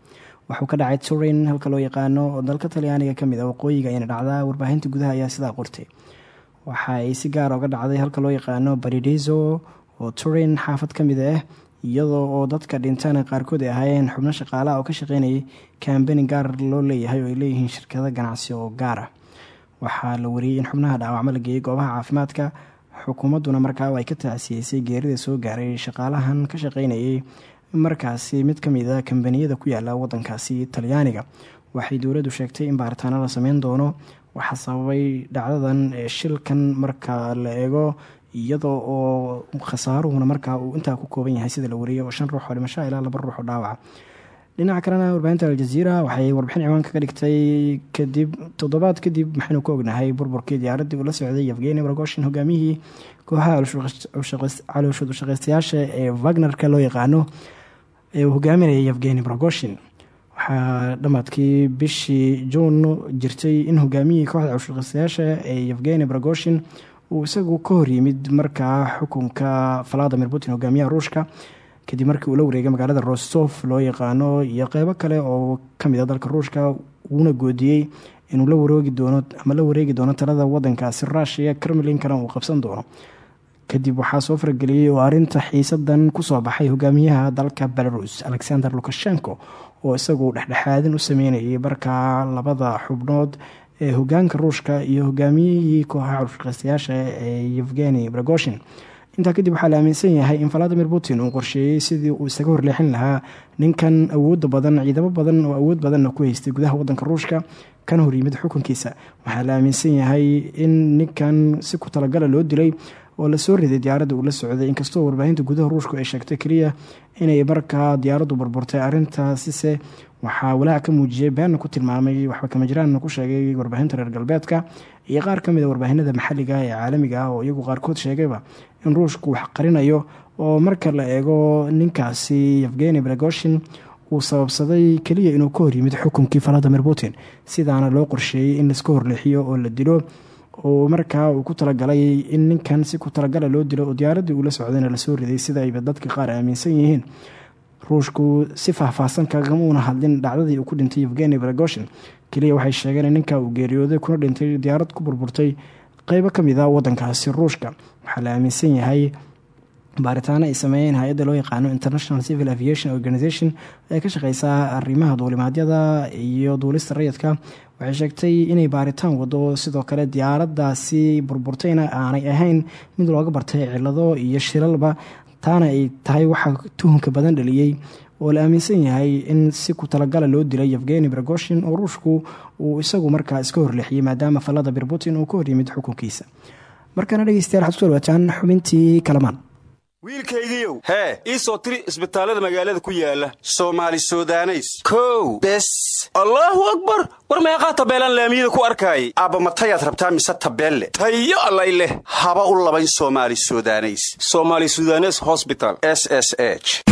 Waxuu ka dhacay turin halka loo yaqaano dalka talyaaniga ka mid a waqooyiga ayna dhacdaa warbaahinta gudaha ayaa sidaa qortay waxa ay si gaara uga dhacday halka loo yaqaano barideso oo turin xaafad ka mid ah iyadoo oo dadka dhintana qaarkood ay ahaayeen xubno shaqaalaha oo ka shaqeynayay kambani gaar loo leeyahay oo ay leeyihiin shirkado ganacsi oo gaar ah. Waxaa la wariyey in xubnaha dhaawacmo la geeyey goobaha caafimaadka xukuumadduna markaa ay ka tacsiyisay geerida soo gaaray shaqaalahan ka shaqeynayay markaasi mid ka mid a kambaniyada ku yaalla wadankaasi talyaaniga. Waxay dowladdu sheegtay in baaritaano la sameyn doono. Waxaa sababay dhacdadan shilkan marka la eego iyadoo oo khasaaruhuna markaa uu intaa ku kooban yahay sida la wariyay oo shan ruux oo dhimasho ilaa laba ruux oo dhaawaca dhinaca kalena warbaahinta aljaziira waxay warbixin ciwaan kaga dhigtay kadib toddobaad kadib maxaynu ka ognahay burburkii diyaaraddii uu la socday yevgeni brogoshin hogaamiyihii kooxaha calooshad ushaqeystayaasha ee wagnerka loo yaqaano ee uu hogaaminayay yevgeni brogoshin waxaa dhamaadkii bishii juun jirtay in hogaamiyihii kooxda calooshaqeystayaasha ee yevgeni brogoshin uu isagu ka horyimid markaa xukunka valadimir putin hogaamiyaha ruushka kadib markii uu la wareegay magaalada rostof loo yaqaano iyo qeybo kale oo ka mid a dalka ruushka uuna goodiyey inuu la wareegi doono ama la wareegi doono talada wadankaasi rushia kremlinkana uu qabsan doono. Kadib waxaa soo farageliyey oo arrinta xiisadan ku soo baxay hogaamiyaha dalka belarus alexander lukashenko oo isagu dhexdhexaadin u sameynayay markaa labada xubnood ee hogaanka ruushka iyo hogaamiyihii kooxaha culshaqeystayaasha ee yevgeni bragoshin intaa kadib waxaa la aaminsan yahay in valadimir putin uu qorsheeyey sidii uu isaga horleexin lahaa ninkan awooda badan ciidamo badan oo awood badanna ku haystay gudaha wadanka ruushka kana horyimid xukunkiisa. Waxaa la aaminsan yahay in ninkan si ku talagala loo dilay oo la soo riday diyaaradda uu la socday. Inkastoo warbaahinta gudaha ruushku ay sheegtay keliya inay markaa diyaaraddu burburtay arrintaasise waxaa walaac ka muujiyey beenna ku tilmaamay waxba kama jiraanna ku sheegay warbaahinta reer galbeedka iyo qaar ka mid a warbaahinada maxalliga ah ee caalamiga ah oo iyagu qaarkood sheegayba in ruushku wax qarinayo oo marka la eego ninkaasi yevgeni bragoshin uu sababsaday keliya inuu ka horyimid xukunkii valadimir putin. Sidaana loo qorsheeyey in laiska horleexiyo oo la dilo oo markaa uu ku talagalay in ninkan si ku talagala loo dilo oo diyaaraddii uula socdayna la soo riday sida ayba dadka qaar aaminsan yihiin. Ruushku si faahfaahsan kagama uuna hadlin dhacdadii uu ku dhintay yevgeni bragoshin keliya waxay sheegeen in ninka uu geeriyooday kuna dhintay diyaarad ku burburtay qeybo ka mid a wadankaasi ruushka. Waxaa la aaminsan yahay baaritaano ay sameeyeen hay'adda loo yaqaano international civil aviation organization ee ka shaqeysa arrimaha duulimaadyada iyo duulista rayidka. Waxay sheegtay inay baaritaan wado sidoo kale diyaaradaasi burburtayna aanay ahayn mid looga bartay cilado iyo shilalba taana ay tahay waxaa tuhunka badan dhaliyey oo la aaminsan yahay in si ku talagala loo dilay yevgeni bragoshin oo ruushku uu isagu markaa iska horleexiyey maadaama valadimir putin uu ka horyimid xukunkiisa. Markaana dhegeystayaal waxaad ku soo dhawaataan xubintii kalamaan. Wiilkaygiiow hee ii soo tiri isbitaallada magaalada ku yaalla soomaali sudaneys. Kow bes. Allaahu akbar! War meeqaa tabeelaan laamiyada ku arkaayay. Aabba matayaad rabtaa mise tabeelle? Tayo allay leh. Haba u labayn soomaali sudaneys. Somaali sudanes hosbital s s h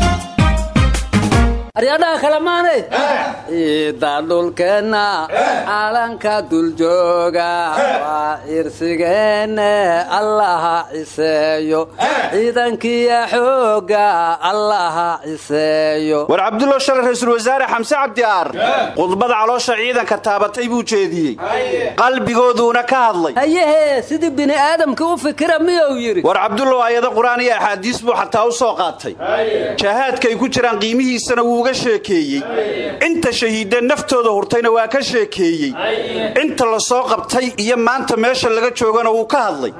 aryadhaha kalamaane ciidda dhulkeenna calanka duljooga. Waa cirsigeenne allaha ciseeyo ciidankiya xoogga allaha ciseeyo war cabdullo shalay raysul wasaare xamse cabdi aar khudbada caloosha ciidanka taabatay buu jeediyey. Qalbigooduuna ka hadlay. Hayehee sidii bini'aadamka u fikira miyuu yidhi? War cabdullow ayado qur'aan iyo axaadiis buu xataa u soo qaatay. Jahaadkaay ku jiraan qiimihiisana wuu uga sheekeeyey. Inta shahiidee naftooda hurtayna waa ka sheekeeyey. Inta la soo qabtay iyo maanta meesha laga joogana wuu ka hadlay.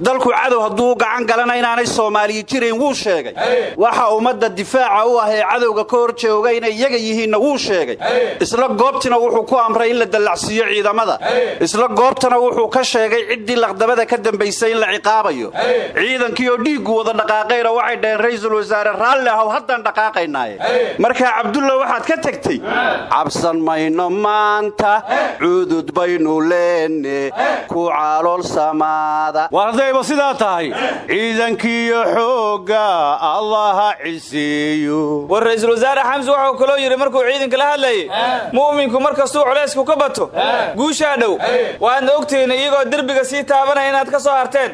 Dalku cadow hadduu u gacan galana inaanay soomaaliya jirayn wuu sheegay. Waxa ummadda difaaca u ah ee cadowga ka hor jooga inay iyaga yihiinna wuu sheegay. Isla goobtina wuxuu ku amray in la dallacsiiyo ciidamada. Isla goobtana wuxuu ka sheegay ciddii laqdabada ka dambaysay in la ciqaabayo. Ciidankii oo dhiiggu wada dhaqaaqayna waxay dhaheen raysul wasaare raalli ahow haddaan dhaqaaqaynaaye markaa cabdulla waxaad ka tegtey cabsan mayno maanta cudud baynu leenne ku calool samaada. War haddayba sidaa tahay ciidankiiyo xoogga allaha ciseeyo war ra'iisul wasaare xamse wuxuu kaloo yidhi markuu ciidanka la hadlayay mu'minku mar kastuu culaysku ka bato guushaa dhow. Waadna ogtihiin iyagoo derbiga sii taabanaya inaad ka soo harteen.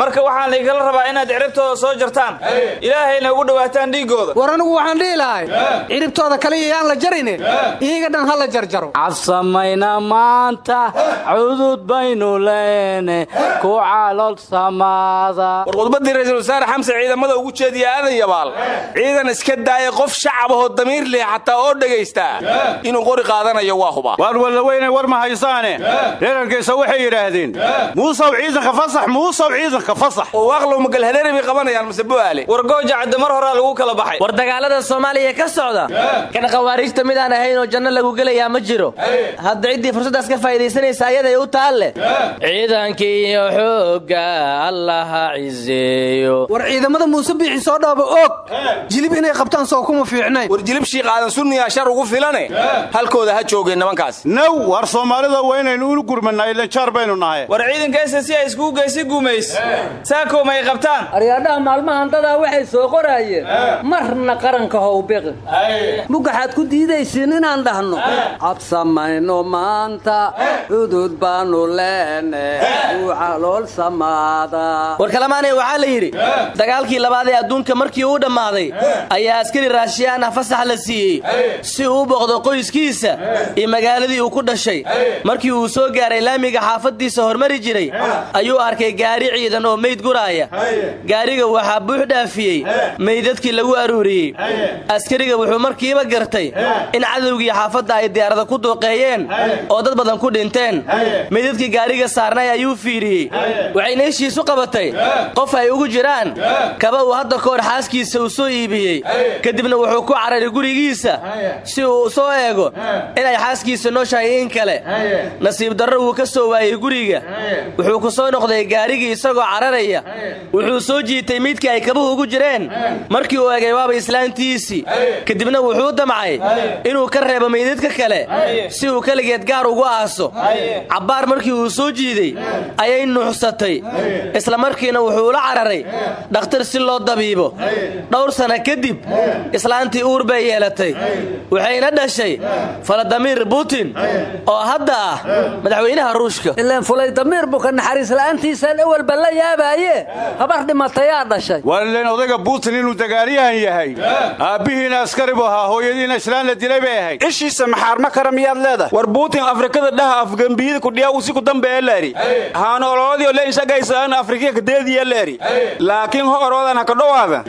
Marka waxaan laygala rabaa inaad ciribtooda soo jartaan. Ilaahayna ugu dhowaataan dhiiggooda. War anigu waxaan dhihi lahay ciribtooda kaliya yaan la jarine iyaga dhan ha la jarjaro cabsamayna maanta cudud baynu leene ku calool samaada. War khudbaddii ra'iisul wasaare xamse ciidamada ugu jeediya aadan yabaal. Ciidan iska daaya qof shacabahoo damiir leh xataa oo dhagaystaa inuu qori qaadanayo waa hubaa waar wallaweyne war ma haysaane. Reerarkaysa waxay yidhaahdeen muusow ciidanka fasax muusow ciidanka fasax. Waaqlow magalhadeeri bay qabanayaan mase bu'aale. War gooja cadde mar horaa lagu kala baxay. War dagaalada soomaaliya ka socda. Kan khawaariijta midaan ahayn oo janno lagu gelayaa ma jiro. Hadda ciddii fursaddaas ka faa'iidaysanaysa ayaday u taalle. Ciidankii iyo xoogga allaha ciseeyo war ciidamada muuse biixi soo dhaaba og. Jilib inay qabtaan soo kuma fiicnayn. War jilib shiiqaadan sunniya shar ugu filane. Halkooda ha joogeen nimankaas. Naw war soomaalida waa inaynu ulu gurmanaa ilan jaar baynu nahay. War ciidanka ss ay iskugu geysi gumays saakow may qabtaan. Aryaadhaha maalmahan dadaa waxay soo qoraayeen marna qaranka howbiqi mugaxaad ku diidaysiin inaan dhahno. Cabsamayno maanta cudud baanu leene uu calool samaada. War kalamaanay waxaa la yidhi dagaalkii labaad ee adduunka markii uu dhammaaday ayaa askari raashiyaan ah fasax la siiyey. Si uu u boqdo qoyskiisa iyo magaaladii uu ku dhashay. Markii uu soo gaaray laamiga xaafaddiisa hormari jiray ayuu arkay gaari ciidan oo meyd guraaya. Gaariga waxaa buux dhaafiyey. Meydadkii lagu aruuriyey. Askariga wuxuu markiiba gartay in cadowgii xaafadda ay diyaarada ku dooqeeyeen oo dad badan ku dhinteen. Meydadkii gaariga saarnay ayuu fiiriyey. Waxayna heshiisu qabatay. Qof ay ugu jiraan. Kaba uu hadda kahor xaaskiisa uu soo iibiyey. Kadibna wuxuu ku cararay gurigiisa si uu soo eego inay xaaskiisa nooshahay in kale. Nasiib darro wuu ka soo waayey guriga. Wuxuu ku soo noqday gaarigii isagoo cararaya. Wuxuu soo jiitay midkii ay kabuhu ugu jireen. Markii uu egay waaba islaantiisii kadibna wuxuu damcay inuu ka reebo meydadka kale. Si uu keligeed gaar ugu aaso. Cabbaar markii uu soo jiiday ayay nuuxsatay isla markiina wuxuu ula cararay. Dhakhtar si loo dabiibo. Dhowr sana kadib islaantii uur bay yeelatay. Waxayna dhashay faladamiir butin oo hadda ah madaxweynaha ruushka. Ilaan fulay damiir buka naxariis la'aantiisaan ewalba la yaabaaye? Habar dhimatayaa dhashay. War ileen odayga buutin inuu dagaalyahan yahay. Aabbihiina askari buu ahaa hooyadiina islaan la dilay bay ahayd. Ishiisa maxaarma kara miyaad leedahay? War buutin afrikada dhaha afgambiyada kudhiya usiku dambe leeri haanooloodio le ishagaysaan afrikiya kadeediya leeri laakiin ho oroodan ha ka dhowaada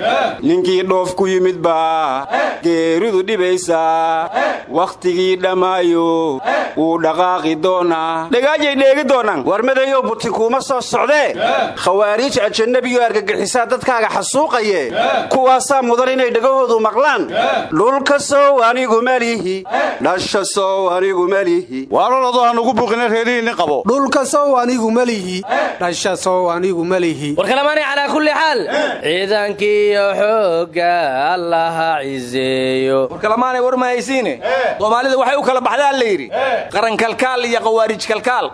ninkii dhoof ku yimid baa geeridu dhibaysaa wakhtigii dhammaayo wuu dhaqaaqi doonaa. Dhagaajay dheegi doonaan. War madayow butin kuuma soo socdee? Khawaariij ajanabiyo argagixisaa dadkaaga xasuuqaye kuwaasaa mudan inay dhegahoodu maqlaan dhulka sow anigu malihi. Dhasha sow anigu malihi. Waarolado hanugu buuqina reerihiinni qabo. Dhulka sow anigu malihi. Dhasha sow anigu malihi. War kalamaanay calaa kulli xaal. Ciidankiiyo xoogga allaha ciseeyo. War kalamaanay war ma haysiine? Soomaalida waxay u kala baxdaan la yidhi. Qarankalkaal iyo khawaariij kalkaal.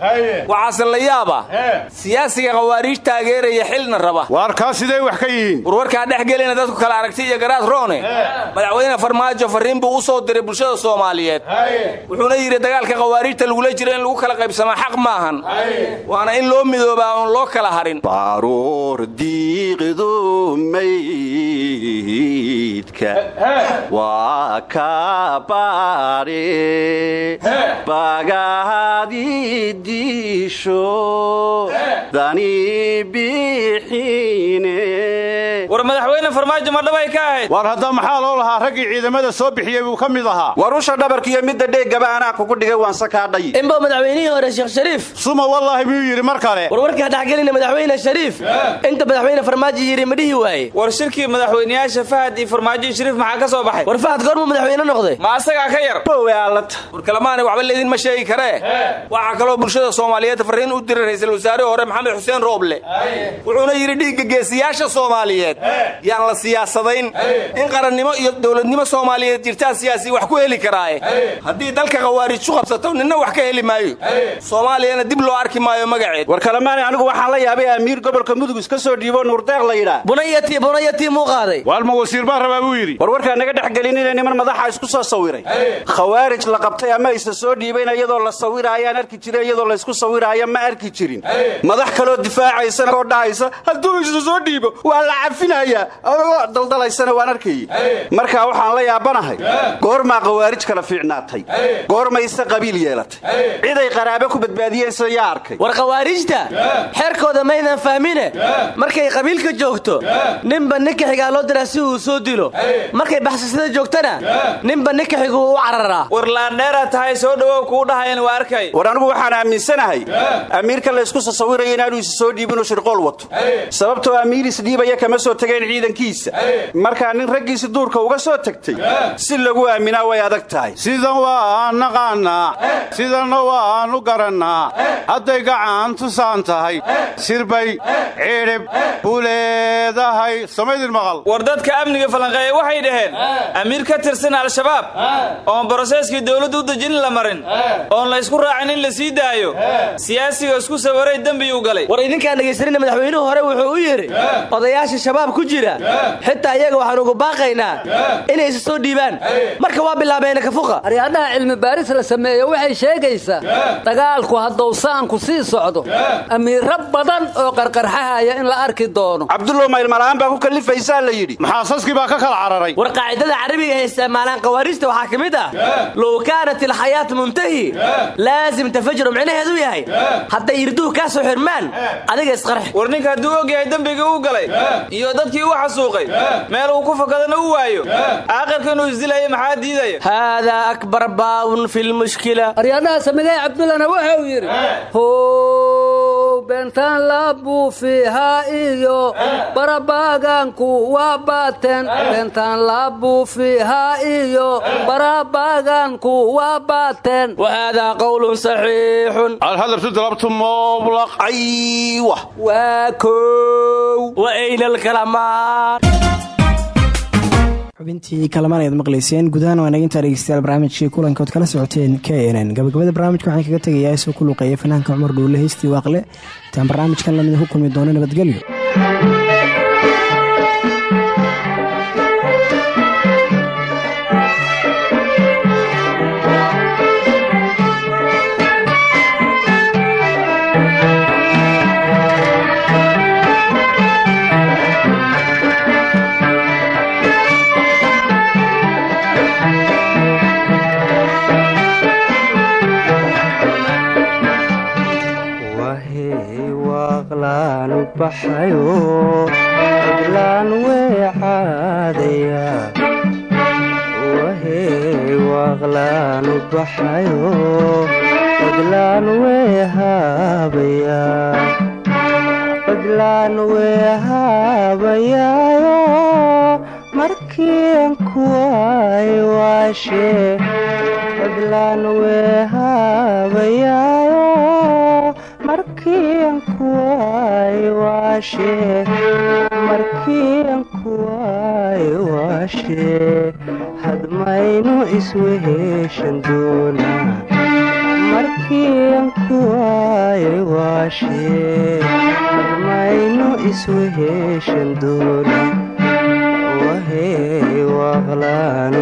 Waxaase la yaaba siyaasiga khawaariij taageeraya xilna raba. Waar kaa wax ka yihiin? Warwarkaa dhex gelina dadku kala aragti iyo garaad roone madaxweyne farmaajo farriin buu u soo diray bulshada soomaaliyeed. Wuxuuna yidhi dagaalka khawaariijta lagula jiro in lagu kala qaybsamaa xaq maahan waana in loo midoobaa oon loo kala harin. Baaruur diiqidu maydka waa ka baare bagahadii diisho dani bixine war madaxweyne farmaajo ma dhabay ka ahayd? War hadda maxaa loo lahaa raggii ciidamada soo bixiyey buu ka mid ahaa. War usha dhabarkiiyo midda dheeggaba anaa kugu dhigay waanse kaa dhayi inba madaxweynihii hore sheekh shariif. Suma wallaahi miyuu yidhi mar kale. Warwarkii hadhexgelina madaxweyne shariif. Inta madaxweyne farmaajo yidhi ma dhihi waaye. War shirkii madaxweyneyaasha fahad iyo farmaajo shariif maxaa ka soo baxay? War fahad goormuu madaxweyne noqday. Ma asagaa ka yar? War kalamaanay waxba leedin ma sheegi karee waxaa kaloo bulshada soomaaliyeed farriin u diray ra'iisul wasaare hore maxamed xuseen rooble. Wuxuuna yidhi dhiigga geesiyaasha soomaaliyeed yaan la siyaasadayn in qarannimo iyo dowladnimo soomaaliyeed jirtaa siyaasi wax ku heli karaaye. Haddii dalka khawaarij ku qabsato ninna wax ka heli maayo. Soomaaliyana dib loo arki maayo magaceed. War kalamaanay anigu waxaan la yaabay amiir gobolka mudug iska soo dhiibo nuurdeeq la yidhaa bunayati muu qaaday? Waalma wasiir baa rabaa buu yidhi. War warkaa naga dhex gelinina niman madaxa isku soo sawiray. Khawaarij la qabtay ama isa soo dhiibayna iyadoo la sawiraayaan arki jiray iyadoo laysku sawiraayo ma arki jirin. Madax kaloo difaacaysa oo dhahaysa hadduu isa soo dhiibo waa la cafinayaa adagoo daldalaysana waan arkayey markaa waxaan la yaabanahay goormaa khawaarij kala fiicnaatay. Goormayse qabiil yeelatay. Ciday qaraabe ku badbaadiyeense yaa arkay. War khawaarijta? Xeerkooda maydan fahmine markay qabiilka joogto ninba ninka xigaa loo diraa si uu soo dilo. Markay baxsasada joogtana ninba ninka xiguu u cararaa war laandheera tahay soo dhowow kuu dhahayan waa arkay. War anigu waxaan aaminsanahay amiirka laysku sasawiraya inaanu isa soo dhiibinoo shirqool wato. Sababtoo amiir isdhiibaya kama soo tageen ciidankiisa. Markaa nin raggiisi duurka uga soo tagtay. Si lagu aaminaa way adag tahay. Sidan waan naqaannaa sidanna waan u garannaa. Hadday gacan tusaan tahay. Sirbay cidhib buu leedahay samaydin maqal. War dadka amniga falanqeeye waxay dhaheen amiir ka tirsan al-shabaab oon broseeskii dowladdu u dejinin la marin oon la isku raacin in la sii daayo siyaasiga isku sawaray dembiyuu galay. War idinkaan dhegaysanina madaxweynuhu hore wuxuu u yidhi odayaasha shabaab ku jira xitaa iyaga waxaan ugu baaqaynaa inay isa soo dhiibaan. Marka waa bilaabeena kafuqa aryaadhaha cilmi baaris la sameeye waxay sheegaysaa dagaalku hadduu saanku sii socdo amiiro badan oo qarqarxahaya in la arki doono. Cabdullow maylmala'aan baa ku kallifaysaa la yidhi. Maxaasaskii baa ka kala cararay. War qaacidada carabiga ay isticmaalaan khawaariijta waxaa ka mid ah low kaanat ilxayaatu muntahi laasim tafajru micnaheedu yahay. Hadday irduhu kaa soo xirmaan adiga isqarx war ninka hadduu og yahay dembigii u galay iyo dadkii u xasuuqay meel uu ku fakadana u waayo aaqirka inuu isdilaya maxaa diidaya haadaa akbar baawun fi lmushkila aryaadhaha samigay cabdullana waxa uu yidhi how beentaan la buufihaa iyo barabaaganku waa baateen. Beentaan la buufihaa iyo barabaaganku waa baateen. Wahaadaa qowlun saxiixun. Alhadabtu dalabtu mublaq. Aywa. Waa kow wa ayna alkalamaan xubintii kalamaan ayaad maqlayseen? Gudahaan waa naga intaa dhegeystayaal barnaamijkii kulankood kala socoteen k n n. Gabagabada barnaamijka waxaan kaga tegayaa isoo ku luuqeeya fanaanka cumar dhuulle heystii waaqle. Intaan barnaamijkan lamida ku kulmi doono nabadgelyo odlaan weecaadaya wahey waaqlaanu baxayo odlaan weehaabaya odlaan weehaabayaayo markiin kuwaay waashe. Odlaan weehaabayaayo markiin markiin kuwaay waashe hadmaynu isweheshan doonaa markiin kuwaay waashe hadmaynu isweheshan doonaa wahey waaqlaanu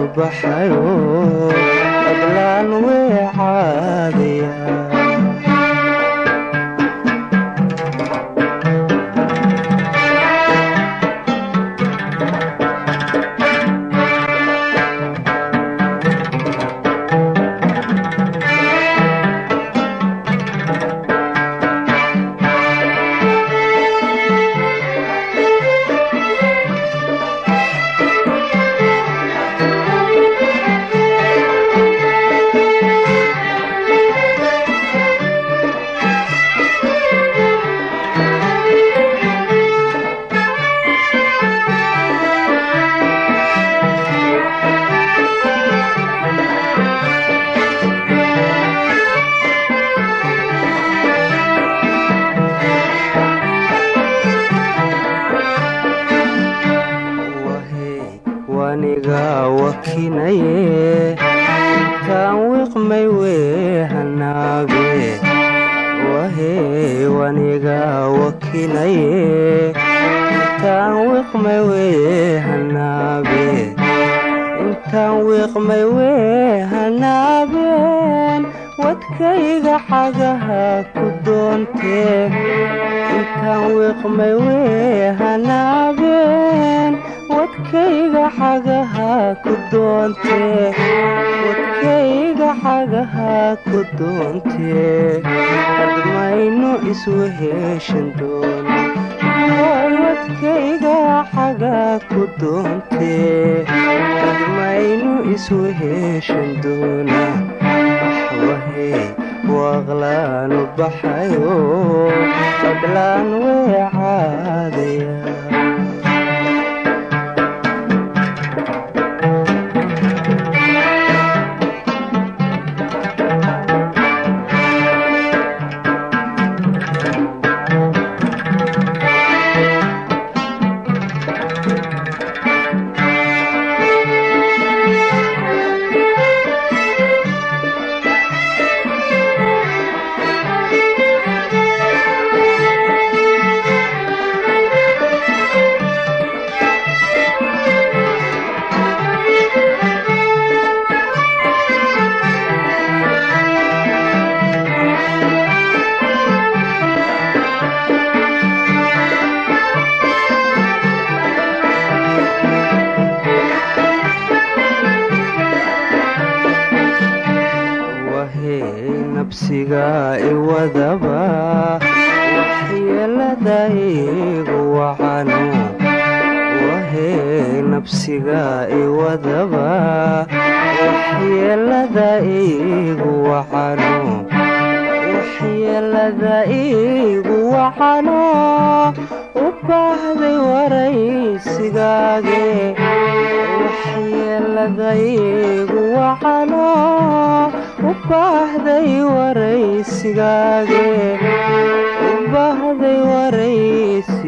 waaqlaanu baxayo fadlaan weecaadaya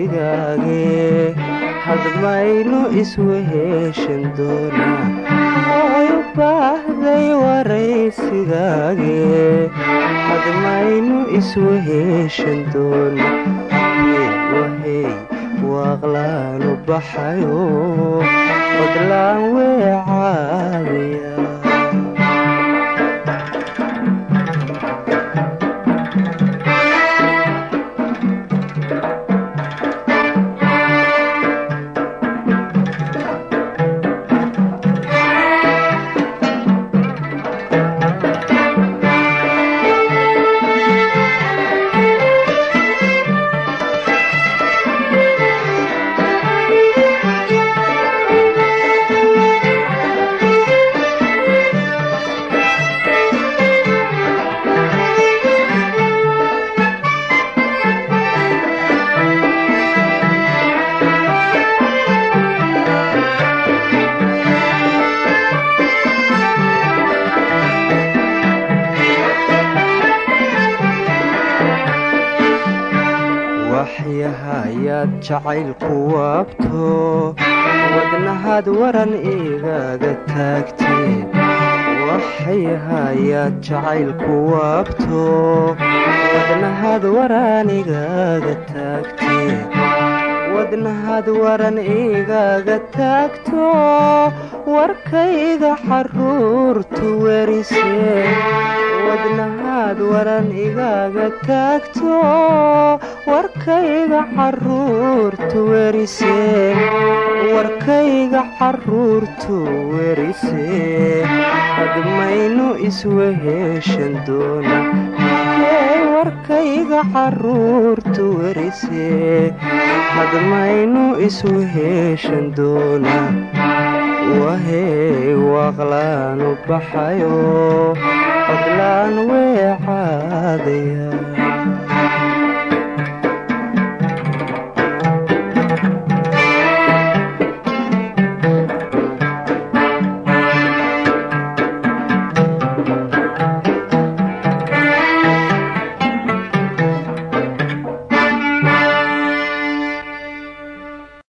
waraysigaage hadmaynu isweheshan doonaa u baahday waraysigaage hadmaynu isweheshan doonaa wahey waaqlaanu baxayo fadlaan weecaadaya jacaylku waabto wadnahaad waran igaga taagtee waxyahayaad jacaylku waabto wadnahaad waran igaga taagtee wadnahaad waran igaga taagto warkayga xaruurtu werisee wadnahaad waran igaga taagto werisee warkayga xaruurtu werisee hadmaynu isweheshan doona. Warkayga xaruurtu werisee hadmaynu isweheshan doona. Wahey waaqlaanu baxayo. Fadlaan weecaadaya